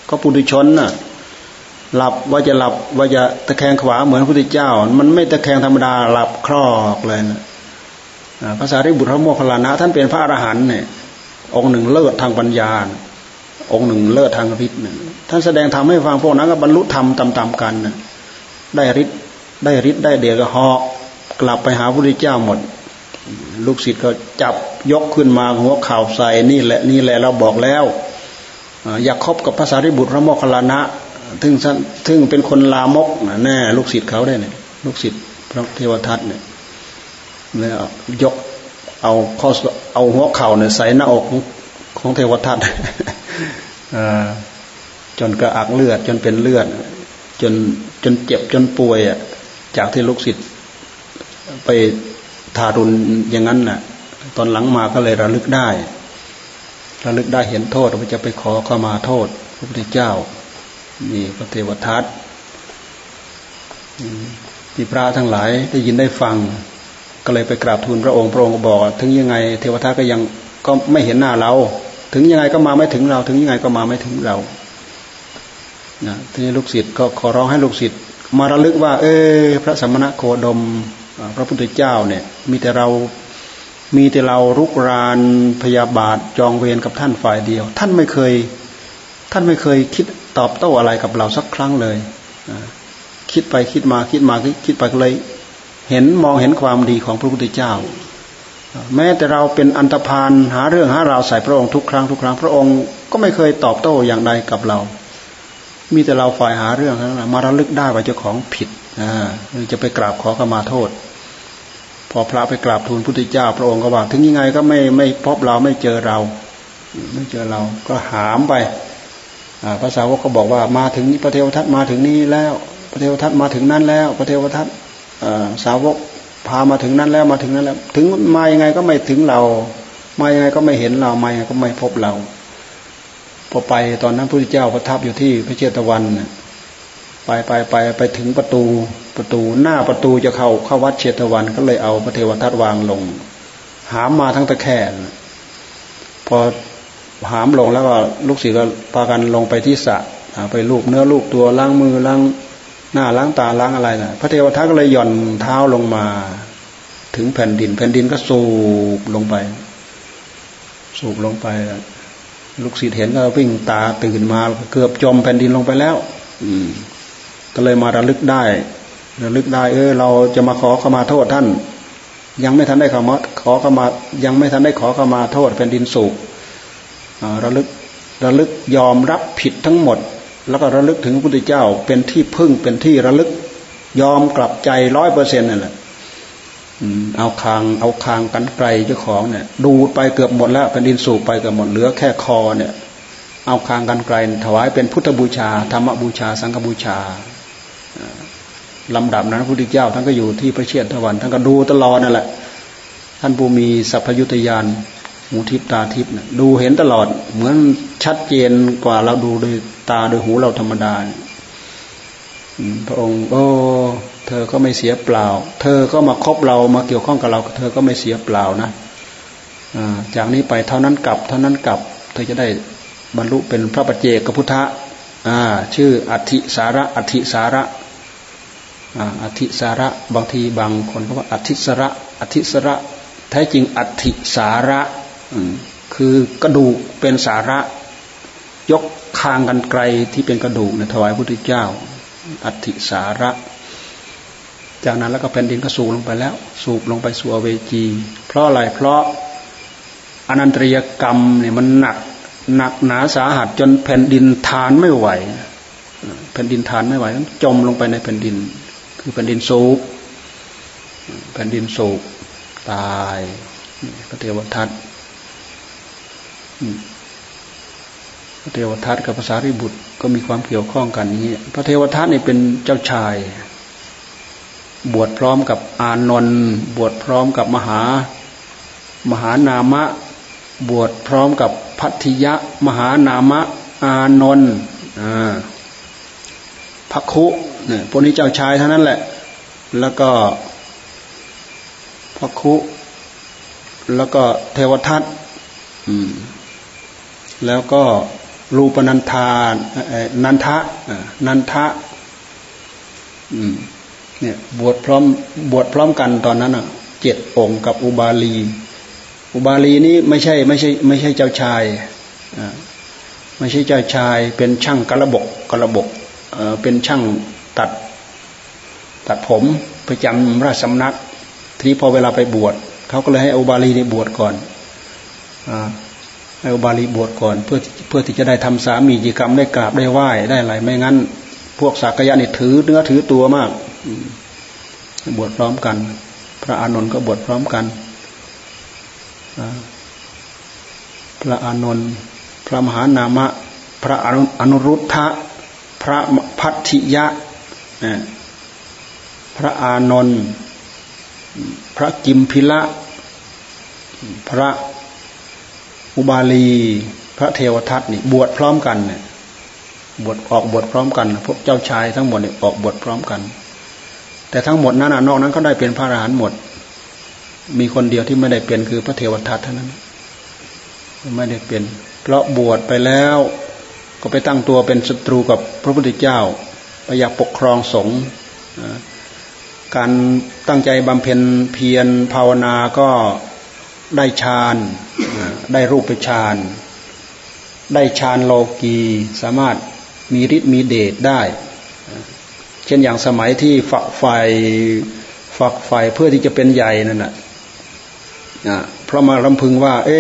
S1: ก็ปุถุชนน่ะหลับว่าจะหลับว่าจะตะแคงขวาเหมือนพระพุทธเจ้า มันไม่ตะแคงธรรมดาหลับคลอกเลยนะภาษาริบุตรพระโมคคัลลานะท่านเป็นพระอรหันต์เนี่ยองค์หนึ่งเลิศทางปัญญา องค์หนึ่งเลิศทางฤทธิ์ท่านแสดงธรรมให้ฟังพวกนั้นก็บรรลุธรรมตามๆกันได้ฤทธิ์ ได้ฤทธิ์ได้เดียก็หอกกลับไปหาพระพุทธเจ้าหมด ลูกศิษย์ก็จับยกขึ้นมาหัวเข่าใส่นี่แหละนี่แหละเราบอกแล้ว อยากคบกับภาษาริบุตรพระโมคคัลลานะถึงถึงเป็นคนลามกแน่ลูกศิษย์เขาได้เนี่ยลูกศิษย์พระเทวทัตเนี่ยเนี่ยยกเอาข้อเอาหัวเข่าเนี่ยใส่หน้าอกของเทวทัตจนกระอักเลือดจนเป็นเลือด จนจนเจ็บจนป่วยอะ จากที่ลูกศิษย์ไปทารุณอย่างนั้นน่ะ ตอนหลังมาก็เลยระลึกได้ ระลึกได้เห็นโทษว่าจะไปขอเข้ามาโทษ พระพุทธเจ้า นี่พระเทวทัตที่พระทั้งหลายได้ยินได้ฟัง ก็เลยไปกราบทูลพระองค์พระองค์ก็บอกถึงยังไง เทวทัตก็ยังก็ไม่เห็นหน้าเรา ถึงยังไงก็มาไม่ถึงเรา ถึงยังไงก็มาไม่ถึงเรานะทีนี้ลูกศิษย์ก็ขอร้องให้ลูกศิษย์ มาระลึกว่า เออพระสมณะโคดม พระพุทธเจ้าเนี่ย มีแต่เรามีแต่เรารุกรานพยาบาทจองเวรกับท่านฝ่ายเดียว ท่านไม่เคย ท่านไม่เคยคิดตอบโต้อะไรกับเราสักครั้งเลยคิดไปคิดมาคิดมาคิดไปเลย เห็นมองเห็นความดีของพระพุทธเจ้า แม้แต่เราเป็นอันตรพานหาเรื่องหาราวใส่พระองค์ทุกครั้งทุกครั้ง พระองค์ก็ไม่เคยตอบโต้อย่างใดกับเรา มีแต่เราฝ่ายหาเรื่องนั้นมาระลึกได้ว่าเจ้าของผิดจะไปกราบขอขมาโทษ พอพระไปกราบทูลพุทธเจ้า พระองค์ก็ว่า ถึงยังไงก็ไม่ไม่พบเราไม่เจอเรา ไม่เจอเราก็หามไปภาษาวกก็บอกว่ามาถึงพระเทวทัตมาถึงนี้แล้ว พระเทวทัตมาถึงนั้นแล้ว พระเทวทัตสาวกพามาถึงนั้นแล้วมาถึงนั้นแล้ว ถึงมายังไงก็ไม่ถึงเรา มายังไงก็ไม่เห็นเรามายังไงก็ไม่พบเรา พอไปตอนนั้นพระพุทธเจ้าประทับอยู่ที่พระเจตวันไปไปไปไปถึงประตูประตูหน้าประตูจะเข้าเข้าวัดเชตวันก็เลยเอาพระเทวทัตวางลง หามมาทั้งตะแคร่พอหามลงแล้วก็ลูกศิษย์ก็พากันลงไปที่สระไปลูกเนื้อลูกตัวล้างมือล้างหน้าล้างตาล้างอะไรนะพระเทวทัตก็เลยหย่อนเท้าลงมา ถึงแผ่นดิน แผ่นดินก็สูบลงไป สูบลงไป ลูกศิษย์เห็นก็วิ่งตาตื่นมาเกือบจมแผ่นดินลงไปแล้ว อืม ก็เลยมาระลึกได้ระลึกได้ เออเราจะมาขอขมาโทษท่าน ยังไม่ทันได้ขอมาขอขมา ยังไม่ทันได้ขอขมาโทษแผ่นดินสูบระลึกระลึกยอมรับผิดทั้งหมด แล้วก็ระลึกถึงพระพุทธเจ้าเป็นที่พึ่งเป็นที่ระลึกยอมกลับใจร้อยเปอร์เซ็นต์นั่นแหละ เอาคางเอาคางกันไกลเจ้าของเนี่ย ดูไปเกือบหมดแล้วเป็นดินสูบไปเกือบหมดเหลือแค่คอเนี่ย เอาคางกันไกล ถวายเป็นพุทธบูชาธรรมบูชา สังฆบูชาลำดับนั้นพระพุทธเจ้าท่านก็อยู่ที่พระเชตวันท่านก็ดูตลอดนั่นแหละ ท่านผู้มีสัพพยุตยานหูทิพตาทิพดูเห็นตลอด เหมือนชัดเจนกว่าเราดูโดยตาโดยหูเราธรรมดาพระองค์ โอ้ เธอก็ไม่เสียเปล่า เธอก็มาคบเรามาเกี่ยวข้องกับเรา เธอก็ไม่เสียเปล่านะจากนี้ไปเท่านั้นกลับ เท่านั้นกลับ เธอจะได้บรรลุเป็นพระปัจเจกพุทธะชื่ออัติสาระอัติสาระอธิสาระบางทีบางคนเขาว่าอธิสระอธิสระแท้จริงอธิสาระคือกระดูกเป็นสาระ ยกคางกันไกลที่เป็นกระดูกเนี่ยถวายพระพุทธเจ้าอธิสาระ จากนั้นแล้วก็แผ่นดินก็สูบลงไปแล้ว สูบลงไปสู่อเวจี เพราะอะไรเพราะอนันตริยกรรมเนี่ยมันหนักหนักหนาสาหัสจนแผ่นดินทานไม่ไหว แผ่นดินทานไม่ไหวต้องจมลงไปในแผ่นดิน คือแผ่นดินสูบแผ่นดินสูบตายพระเทวทัตพระเทวทัตกับภาษาริบุตรก็มีความเกี่ยวข้องกันนี้ พระเทวทัตนี่เป็นเจ้าชาย บวชพร้อมกับอานนท์บวชพร้อมกับมหามหานามะ บวชพร้อมกับพัทธิยะ มหานามะ อานนท์พักคุเนี่ยพวกนี้เจ้าชายเท่านั้นแหละ แล้วก็พักคุ แล้วก็เทวทัตแล้วก็รูปนันทานนันทะนันทะ เนี่ยบวชพร้อมบวชพร้อมกันตอนนั้นอะเจ็ดองค์กับอุบาลี อุบาลีนี้ไม่ใช่ไม่ใช่ไม่ใช่เจ้าชายไม่ใช่เจ้าชาย เป็นช่างกระบกกระบกเป็นช่างตัด ตัดผมประจำราชสำนัก ทีนี้พอเวลาไปบวชเขาก็เลยให้อุบาลีนี่บวชก่อนให้อุบาลีบวชก่อน เพื่อเพื่อที่จะได้ทำสามีจิกรรมได้กราบได้ไหว้ได้อะไรไม่งั้น พวกสักยะนี่ถือเนื้อถือตัวมาก บวชพร้อมกัน พระอานนท์ก็บวชพร้อมกันพระอานนท์พระมหานามะ พระอนุรุทธะพระพัทธิยะพระอานนท์พระกิมพิละ พระอุบาลี พระเทวทัตนี่บวชพร้อมกันเนี่ยบวชออกบวชพร้อมกัน พวกเจ้าชายทั้งหมดเนี่ยออกบวชพร้อมกัน แต่ทั้งหมดนั้นนอกนั้นก็ได้เป็นพระอรหันต์หมด มีคนเดียวที่ไม่ได้เป็นคือพระเทวทัตเท่านั้น ไม่ได้เป็น เพราะบวชไปแล้ว ก็ไปตั้งตัวเป็นศัตรูกับพระพุทธเจ้าไปอยากปกครองสงฆ์การตั้งใจบำเพ็ญเพียรภาวนาก็ได้ฌานได้รูปฌานได้ฌานโลกีสามารถมีฤทธิ์มีเดชได้ เช่นอย่างสมัยที่ฝักไฟฝักไฟเพื่อที่จะเป็นใหญ่นั่นแหะเพราะมาลำพึงว่า เอ๊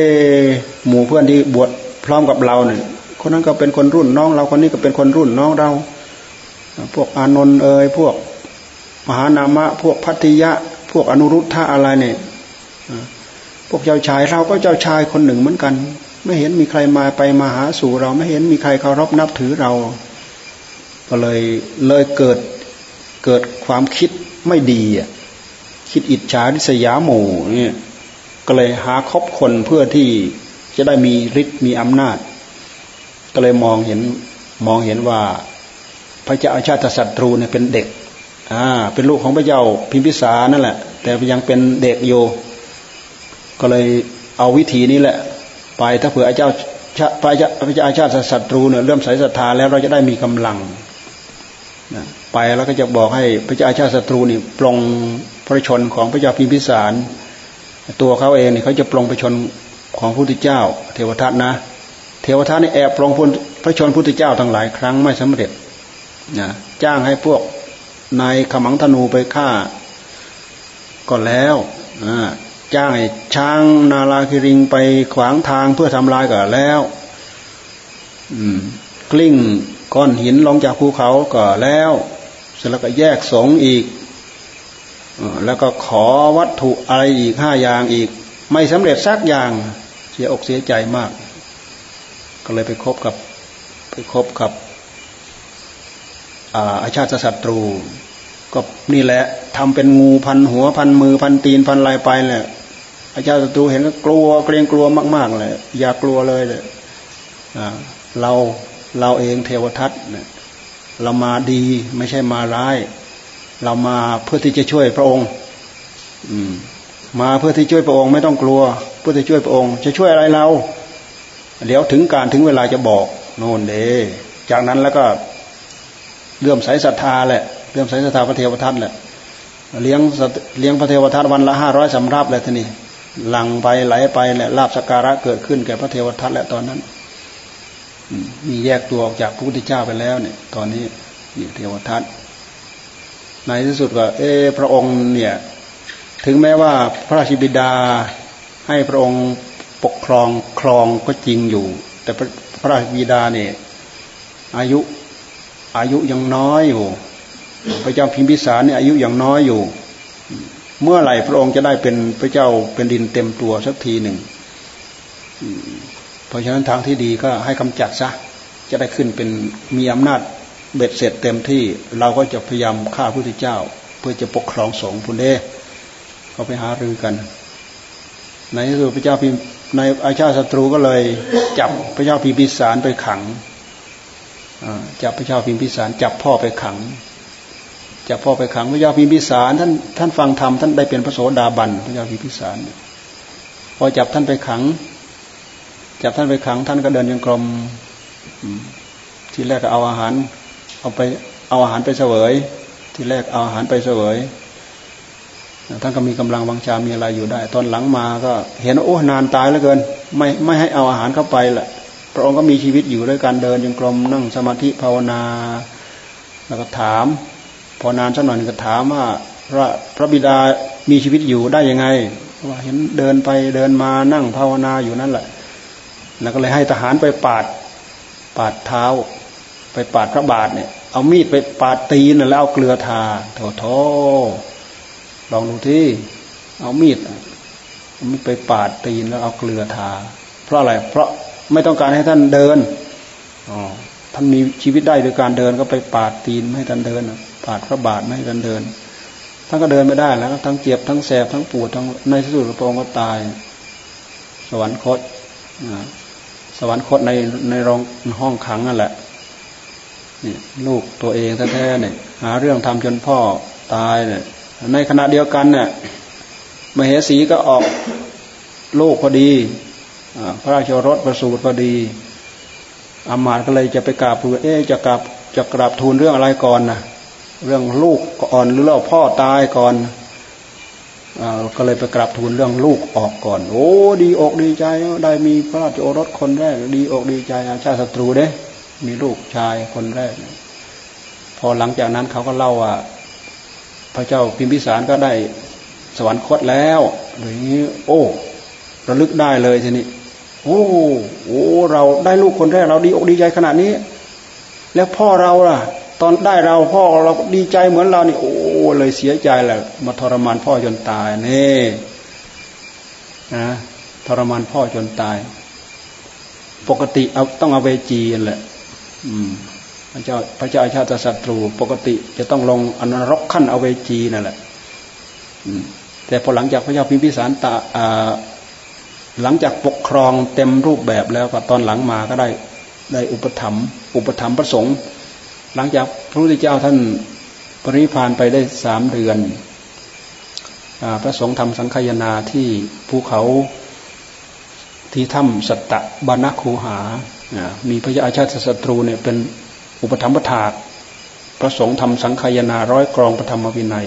S1: หมู่เพื่อนที่บวชพร้อมกับเราเนี่ยคนนั้นก็เป็นคนรุ่นน้องเราคนนี้ก็เป็นคนรุ่นน้องเรา พวกอานนท์เอ่ยพวกมหานามะ พวกพัทยะ พวกอนุรุทธะอะไรเนี่ยพวกเจ้าชายเราก็เจ้าชายคนหนึ่งเหมือนกัน ไม่เห็นมีใครมาไปมาหาสู่เราไม่เห็นมีใครเคารพนับถือเรา ก็เลยเลยเกิด เกิดความคิดไม่ดีอะคิดอิจฉาริษยาหมู่เนี่ยก็เลยหาคบคนเพื่อที่จะได้มีฤทธิ์มีอำนาจ ก็เลยมองเห็นมองเห็นว่าพระเจ้าอาชาติศัตรูเนี่ยเป็นเด็กอ่าเป็นลูกของพระเจ้าพิมพิสารนั่นแหละ แต่ยังเป็นเด็กอยู่ก็เลยเอาวิธีนี้แหละ ไปถ้าเผื่อไอ้เจ้าพระเจ้าพระเจ้าอาชาติศัตรูเนี่ยเริ่มใส่ศรัทธาแล้วเราจะได้มีกำลัง ไปแล้วก็จะบอกให้พระเจ้าอาชาติศัตรูนี่ปลงพระชนของพระเจ้าพิมพิสาร ตัวเขาเองนี่เขาจะปลงพระชนของพระพุทธเจ้า เทวทัตนะ เทวทัตนี่แอบปลงพระชนพระพุทธเจ้าทั้งหลายครั้งไม่สำเร็จนะจ้างให้พวกนายขมังธนูไปฆ่าก็แล้วอ่าจ้างช้างนาลาคิริงไปขวางทางเพื่อทำลายก็แล้วอืมกลิ้ง ก้อนหินลงจากภูเขาก็แล้วเสร็จแล้วก็แยกสงอีก แล้วก็ขอวัตถุอะไรอีกห้าอย่างอีก ไม่สำเร็จสักอย่างเสียอกเสียใจมาก ก็เลยไปคบกับไปคบกับอาชาติศัตรู ก็นี่แหละทำเป็นงูพันหัวพันมือพันตีนพันลายไปแหละอาจารย์ศัตรูเห็นก็กลัวเกรงกลัวมาก ๆ เลย อย่ากลัวเลยเลยเรา เราเองเทวทัตเนี่ยเรามาดีไม่ใช่มาร้าย เรามาเพื่อที่จะช่วยพระองค์ อืม มาเพื่อที่ช่วยพระองค์ไม่ต้องกลัว เพื่อที่ช่วยพระองค์ จะช่วยอะไรเราเดี๋ยวถึงการถึงเวลาจะบอกโน่นเดจากนั้นแล้วก็เลื่อมใสศรัทธาแหละเรื่องใส่ศรัทธาพระเทวทัตแหละเลี้ยงเลี้ยงพระเทวทัตวันละห้าร้อยสำรับเลยทีนี้หลังไปไหลไปเนี่ยลาบสการะเกิดขึ้นแก่พระเทวทัตแหละตอนนั้น มีแยกตัวออกจากพระพุทธเจ้าไปแล้ว เนี่ย ตอนนี้นี่เทวทัตในที่สุดก็ เออพระองค์เนี่ย ถึงแม้ว่าพระราชบิดาให้พระองค์ปกครองครองก็จริงอยู่ แต่พระราชบิดาเนี่ยอายุอายุยังน้อยอยู่ พระเจ้าพิมพิสารเนี่ยอายุยังน้อยอยู่ เมื่อไหร่พระองค์จะได้เป็นพระเจ้าเป็นดินเต็มตัวสักทีหนึ่ง เพราะฉะนั้นทางที่ดีก็ให้กำจัดซะจะได้ขึ้นเป็นมีอำนาจเบ็ดเสร็จเต็มที่เราก็จะพยายามฆ่าพระพุทธเจ้า เพื่อจะปกครองสงฆ์พุนเดเขาไปหารือกัน ในที่สุดพระเจ้าพิมในอาชาศัตรูก็เลยจับพระเจ้าพิมพิสารไปขังจับพระเจ้าพิมพิสารจับพ่อไปขังจับพ่อไปขังพระเจ้าพิมพิสารท่านท่านฟังธรรมท่านได้เป็นพระโสดาบันพระเจ้าพิมพิสารพอจับท่านไปขัง จับท่านไปขังท่านก็เดินยังกรมทีแรกก็เอาอาหาร เอาไปเอาอาหารไปเสวย ทีแรกเอาอาหารไปเสวยท่านก็มีกำลังวังชา มีอะไรอยู่ได้ ตอนหลังมาก็เห็นโอ้นานตายเหลือเกิน ไม่ไม่ให้เอาอาหารเข้าไปแหละ พระองค์ก็มีชีวิตอยู่ด้วยการเดินยังกรมนั่งสมาธิภาวนา แล้วก็ถาม พอนานสักหน่อยก็ถามว่าพระพระบิดามีชีวิตอยู่ได้ยังไงว่าเห็นเดินไปเดินมานั่งภาวนาอยู่นั่นแหละ แล้วก็เลยให้ทหารไปปาด ปาดเท้า ไปปาดพระบาทเนี่ย เอามีดไปปาดตีนแล้วเอาเกลือทาโถโถลองดูที่เอามีดมีดไปปาดตีนแล้วเอาเกลือทา เพราะอะไร เพราะไม่ต้องการให้ท่านเดินอ๋อท่านมีชีวิตได้โดยการเดินก็ไปปาดตีนไม่ให้ท่านเดินปาดพระบาทไม่ให้ท่านเดินท่านก็เดินไม่ได้แล้วทั้งเจ็บทั้งแสบทั้งปวดทั้งในที่สุดพระองค์ก็ตาย สวรรคต สวรรคตในในรองห้องขังนั่นแหละนี่ลูกตัวเองแท้ๆเนี่ยหาเรื่องทำจนพ่อตายเนี่ยในขณะเดียวกันเนี่ยมเหสีก็ออกลูกพอดีพระราชรถประสูติพอดีอามาตก็เลยจะไปกราบทูลเอ๊จะกราบจะกราบทูลเรื่องอะไรก่อนนะเรื่องลูกก่อนหรือเรื่องพ่อตายก่อน ก็เลยไปกราบทูลเรื่องลูกออกก่อน โอ้ดีอกดีใจได้มีพระราชโอรสคนแรก ดีอกดีใจอาชาติศัตรูเด้ มีลูกชายคนแรก พอหลังจากนั้นเขาก็เล่าว่า พระเจ้าพิมพิสารก็ได้สวรรคตแล้วอย่างนี้ โอ้ระลึกได้เลยทีนี้โอ้โอ้เราได้ลูกคนแรก เราดีอกดีใจขนาดนี้ แล้วพ่อเราล่ะ ตอนได้เราพ่อเราดีใจเหมือนเรานี่โอ้เลยเสียใจแหละมาทรมานพ่อจนตายนี่นะทรมานพ่อจนตาย ปกติเอาต้องเอาเวจีนแหละพระเจ้าพระเจ้าอาชาติศัตรู ปกติจะต้องลงอนรกขั้นเอาเวจีนั่นแหละแต่พอหลังจากพระเจ้าพิมพิสารตาหลังจากปกครองเต็มรูปแบบแล้วก็ตอนหลังมาก็ได้ได้อุปถัมภ์อุปถัมภ์ประสงค์ หลังจากพระพุทธเจ้าท่านปริพานไปได้สามเดือนพระสงฆ์ทำสังฆยนาที่ภูเขาที่ถ้ำสัตตะบานาคูหา มีพระยาอาชาติศัตรูเนี่ยเป็นอุปธรรมปถากพระสงฆ์ทำสังฆยนาร้อยกรองพระธรรมวินัย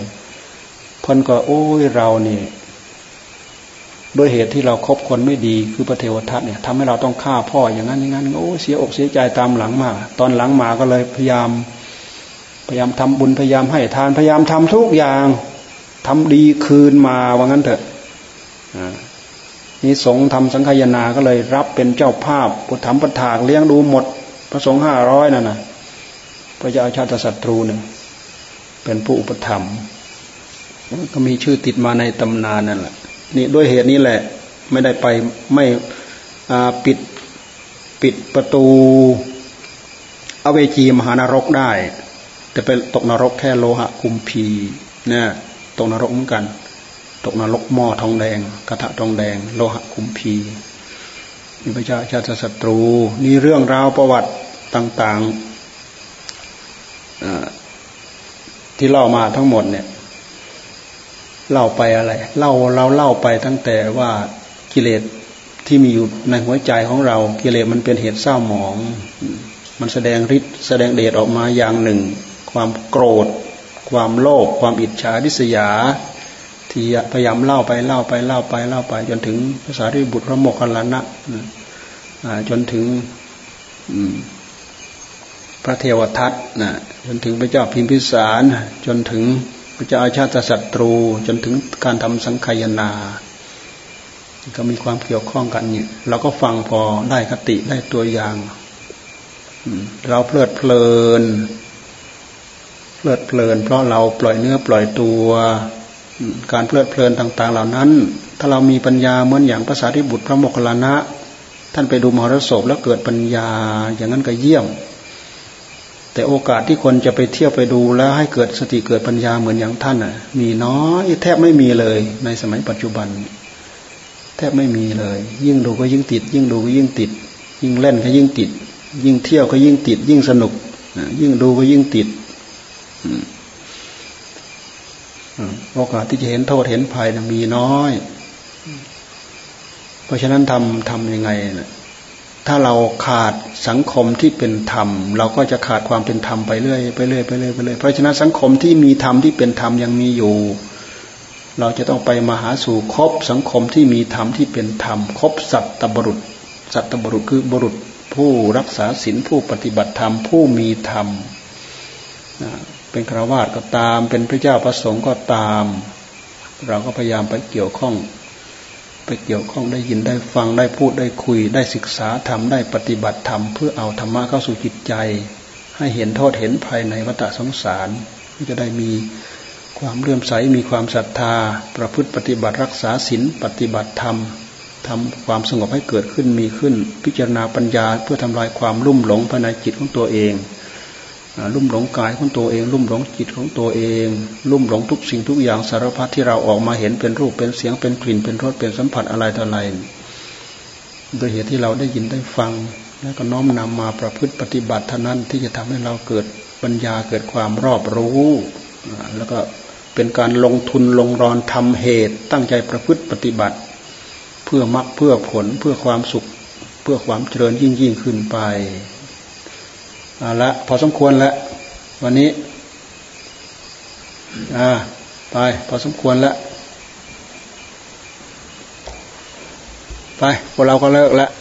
S1: เพิ่นก็โอ้ยเราเนี่ย โดยเหตุที่เราครบคนไม่ดีคือพระเทวทัตเนี่ยทำให้เราต้องฆ่าพ่ออย่างนั้นอย่างนั้นโอ้เสียอกเสียใจตามหลังมาตอนหลังมาก็เลยพยายาม พยายามทำบุญพยายามให้ทานพยายามทำทุกอย่างทำดีคืนมาว่างั้นเถอะนี่สงฆ์ทำสังฆยนาก็เลยรับเป็นเจ้าภาพปุถัมปถากเลี้ยงดูหมด พระสงฆ์ห้าร้อยนั่นนะพระเจ้าชาติศัตรูหนึ่งเป็นผู้อุปถัมภ์ก็มีชื่อติดมาในตำนานนั่นแหละ ด้วยเหตุนี้แหละ ไม่ได้ไปไม่ปิดปิดประตูอเวจีมหานรกได้ แต่เป็นตกนรกแค่โลหะคุมพีเนี่ยตกนรกเหมือนกัน ตกนรกหม้อทองแดง กระทะทองแดง โลหะคุมพีนี่พระเจ้าชาติศัตรูนี่เรื่องราวประวัติต่างๆที่เล่ามาทั้งหมดเนี่ย เล่าไปอะไรเล่าเราเล่าไปตั้งแต่ว่ากิเลสที่มีอยู่ในหัวใจของเรา กิเลสมันเป็นเหตุเศร้าหมอง มันแสดงฤทธิ์แสดงเดชออกมาอย่างหนึ่ง ความโกรธ ความโลภความอิจฉาริษยา ที่พยายามเล่าไปเล่าไปเล่าไปเล่าไป จนถึงภาษาริบุตรพระโมคคัลลานะจนถึงพระเทวทัตนะจนถึงพระเจ้าพิมพิสารจนถึง พระอาชาติศัตรูจนถึงการทำสังขยนา ก็มีความเกี่ยวข้องกันเนี่ยเราก็ฟังพอได้คติได้ตัวอย่างเราเพลิดเพลิน เพลิดเพลิน เพราะเราปล่อยเนื้อปล่อยตัว การเพลิดเพลินต่าง ๆ เหล่านั้น ถ้าเรามีปัญญาเหมือนอย่างภาษาที่บุตรพระโมคคัลลานะ ท่านไปดูมหรสพแล้วเกิดปัญญาอย่างนั้นก็เยี่ยม แต่โอกาสที่คนจะไปเที่ยวไปดูแล้วให้เกิดสติเกิดปัญญาเหมือนอย่างท่านน่ะ มีน้อยแทบไม่มีเลยในสมัยปัจจุบัน แทบไม่มีเลย ยิ่งดูก็ยิ่งติด ยิ่งดูก็ยิ่งติด ยิ่งเล่นก็ยิ่งติด ยิ่งเที่ยวก็ยิ่งติด ยิ่งสนุกยิ่งดูก็ยิ่งติดโอกาสที่จะเห็นโทษเห็นภัยมีน้อย เพราะฉะนั้นทำทำยังไงนะ ถ้าเราขาดสังคมที่เป็นธรรม เราก็จะขาดความเป็นธรรมไปเรื่อยไปเรื่อยไปเรื่อยไปเรื่อยเพราะฉะนั้นสังคมที่มีธรรมที่เป็นธรรมยังมีอยู่ เราจะต้องไปมาหาสู่ครบสังคมที่มีธรรมที่เป็นธรรมครบสัตตบรุษ สัตตบรุษคือบุรุษผู้รักษาศีลผู้ปฏิบัติธรรมผู้มีธรรมเป็นคราวาสก็ตาม เป็นพระเจ้าประสงค์ก็ตาม เราก็พยายามไปเกี่ยวข้อง ไปเกี่ยวข้องได้ยินได้ฟังได้พูดได้คุย ได้ศึกษาธรรมได้ปฏิบัติธรรมเพื่อเอาธรรมะเข้าสู่จิตใจ ให้เห็นโทษเห็นภายในวัฏสงสารจะได้มีความเลื่อมใสมีความศรัทธา ประพฤติปฏิบัติรักษาศีลปฏิบัติธรรมทำความสงบให้เกิดขึ้นมีขึ้น พิจารณาปัญญาเพื่อทำลายความลุ่มหลงภายในจิตของตัวเอง ลุ่มหลงกายของตัวเอง ลุ่มหลงจิตของตัวเอง ลุ่มหลงทุกสิ่งทุกอย่างสารพัดที่เราออกมาเห็นเป็นรูปเป็นเสียงเป็นกลิ่นเป็นรสเป็นสัมผัสอะไรต่ออะไรโดยเหตุที่เราได้ยินได้ฟัง แล้วก็น้อมนำมาประพฤติปฏิบัติเท่านั้นที่จะทำให้เราเกิดปัญญาเกิดความรอบรู้ แล้วก็เป็นการลงทุนลงรอนทำเหตุตั้งใจประพฤติปฏิบัติ เพื่อมรรคเพื่อผลเพื่อความสุข เพื่อความเจริญยิ่งยิ่งขึ้นไป เอาละพอสมควรแล้ววันนี้ อ่า ไป พอสมควรแล้วไปพวกเราก็เลิกแล้ว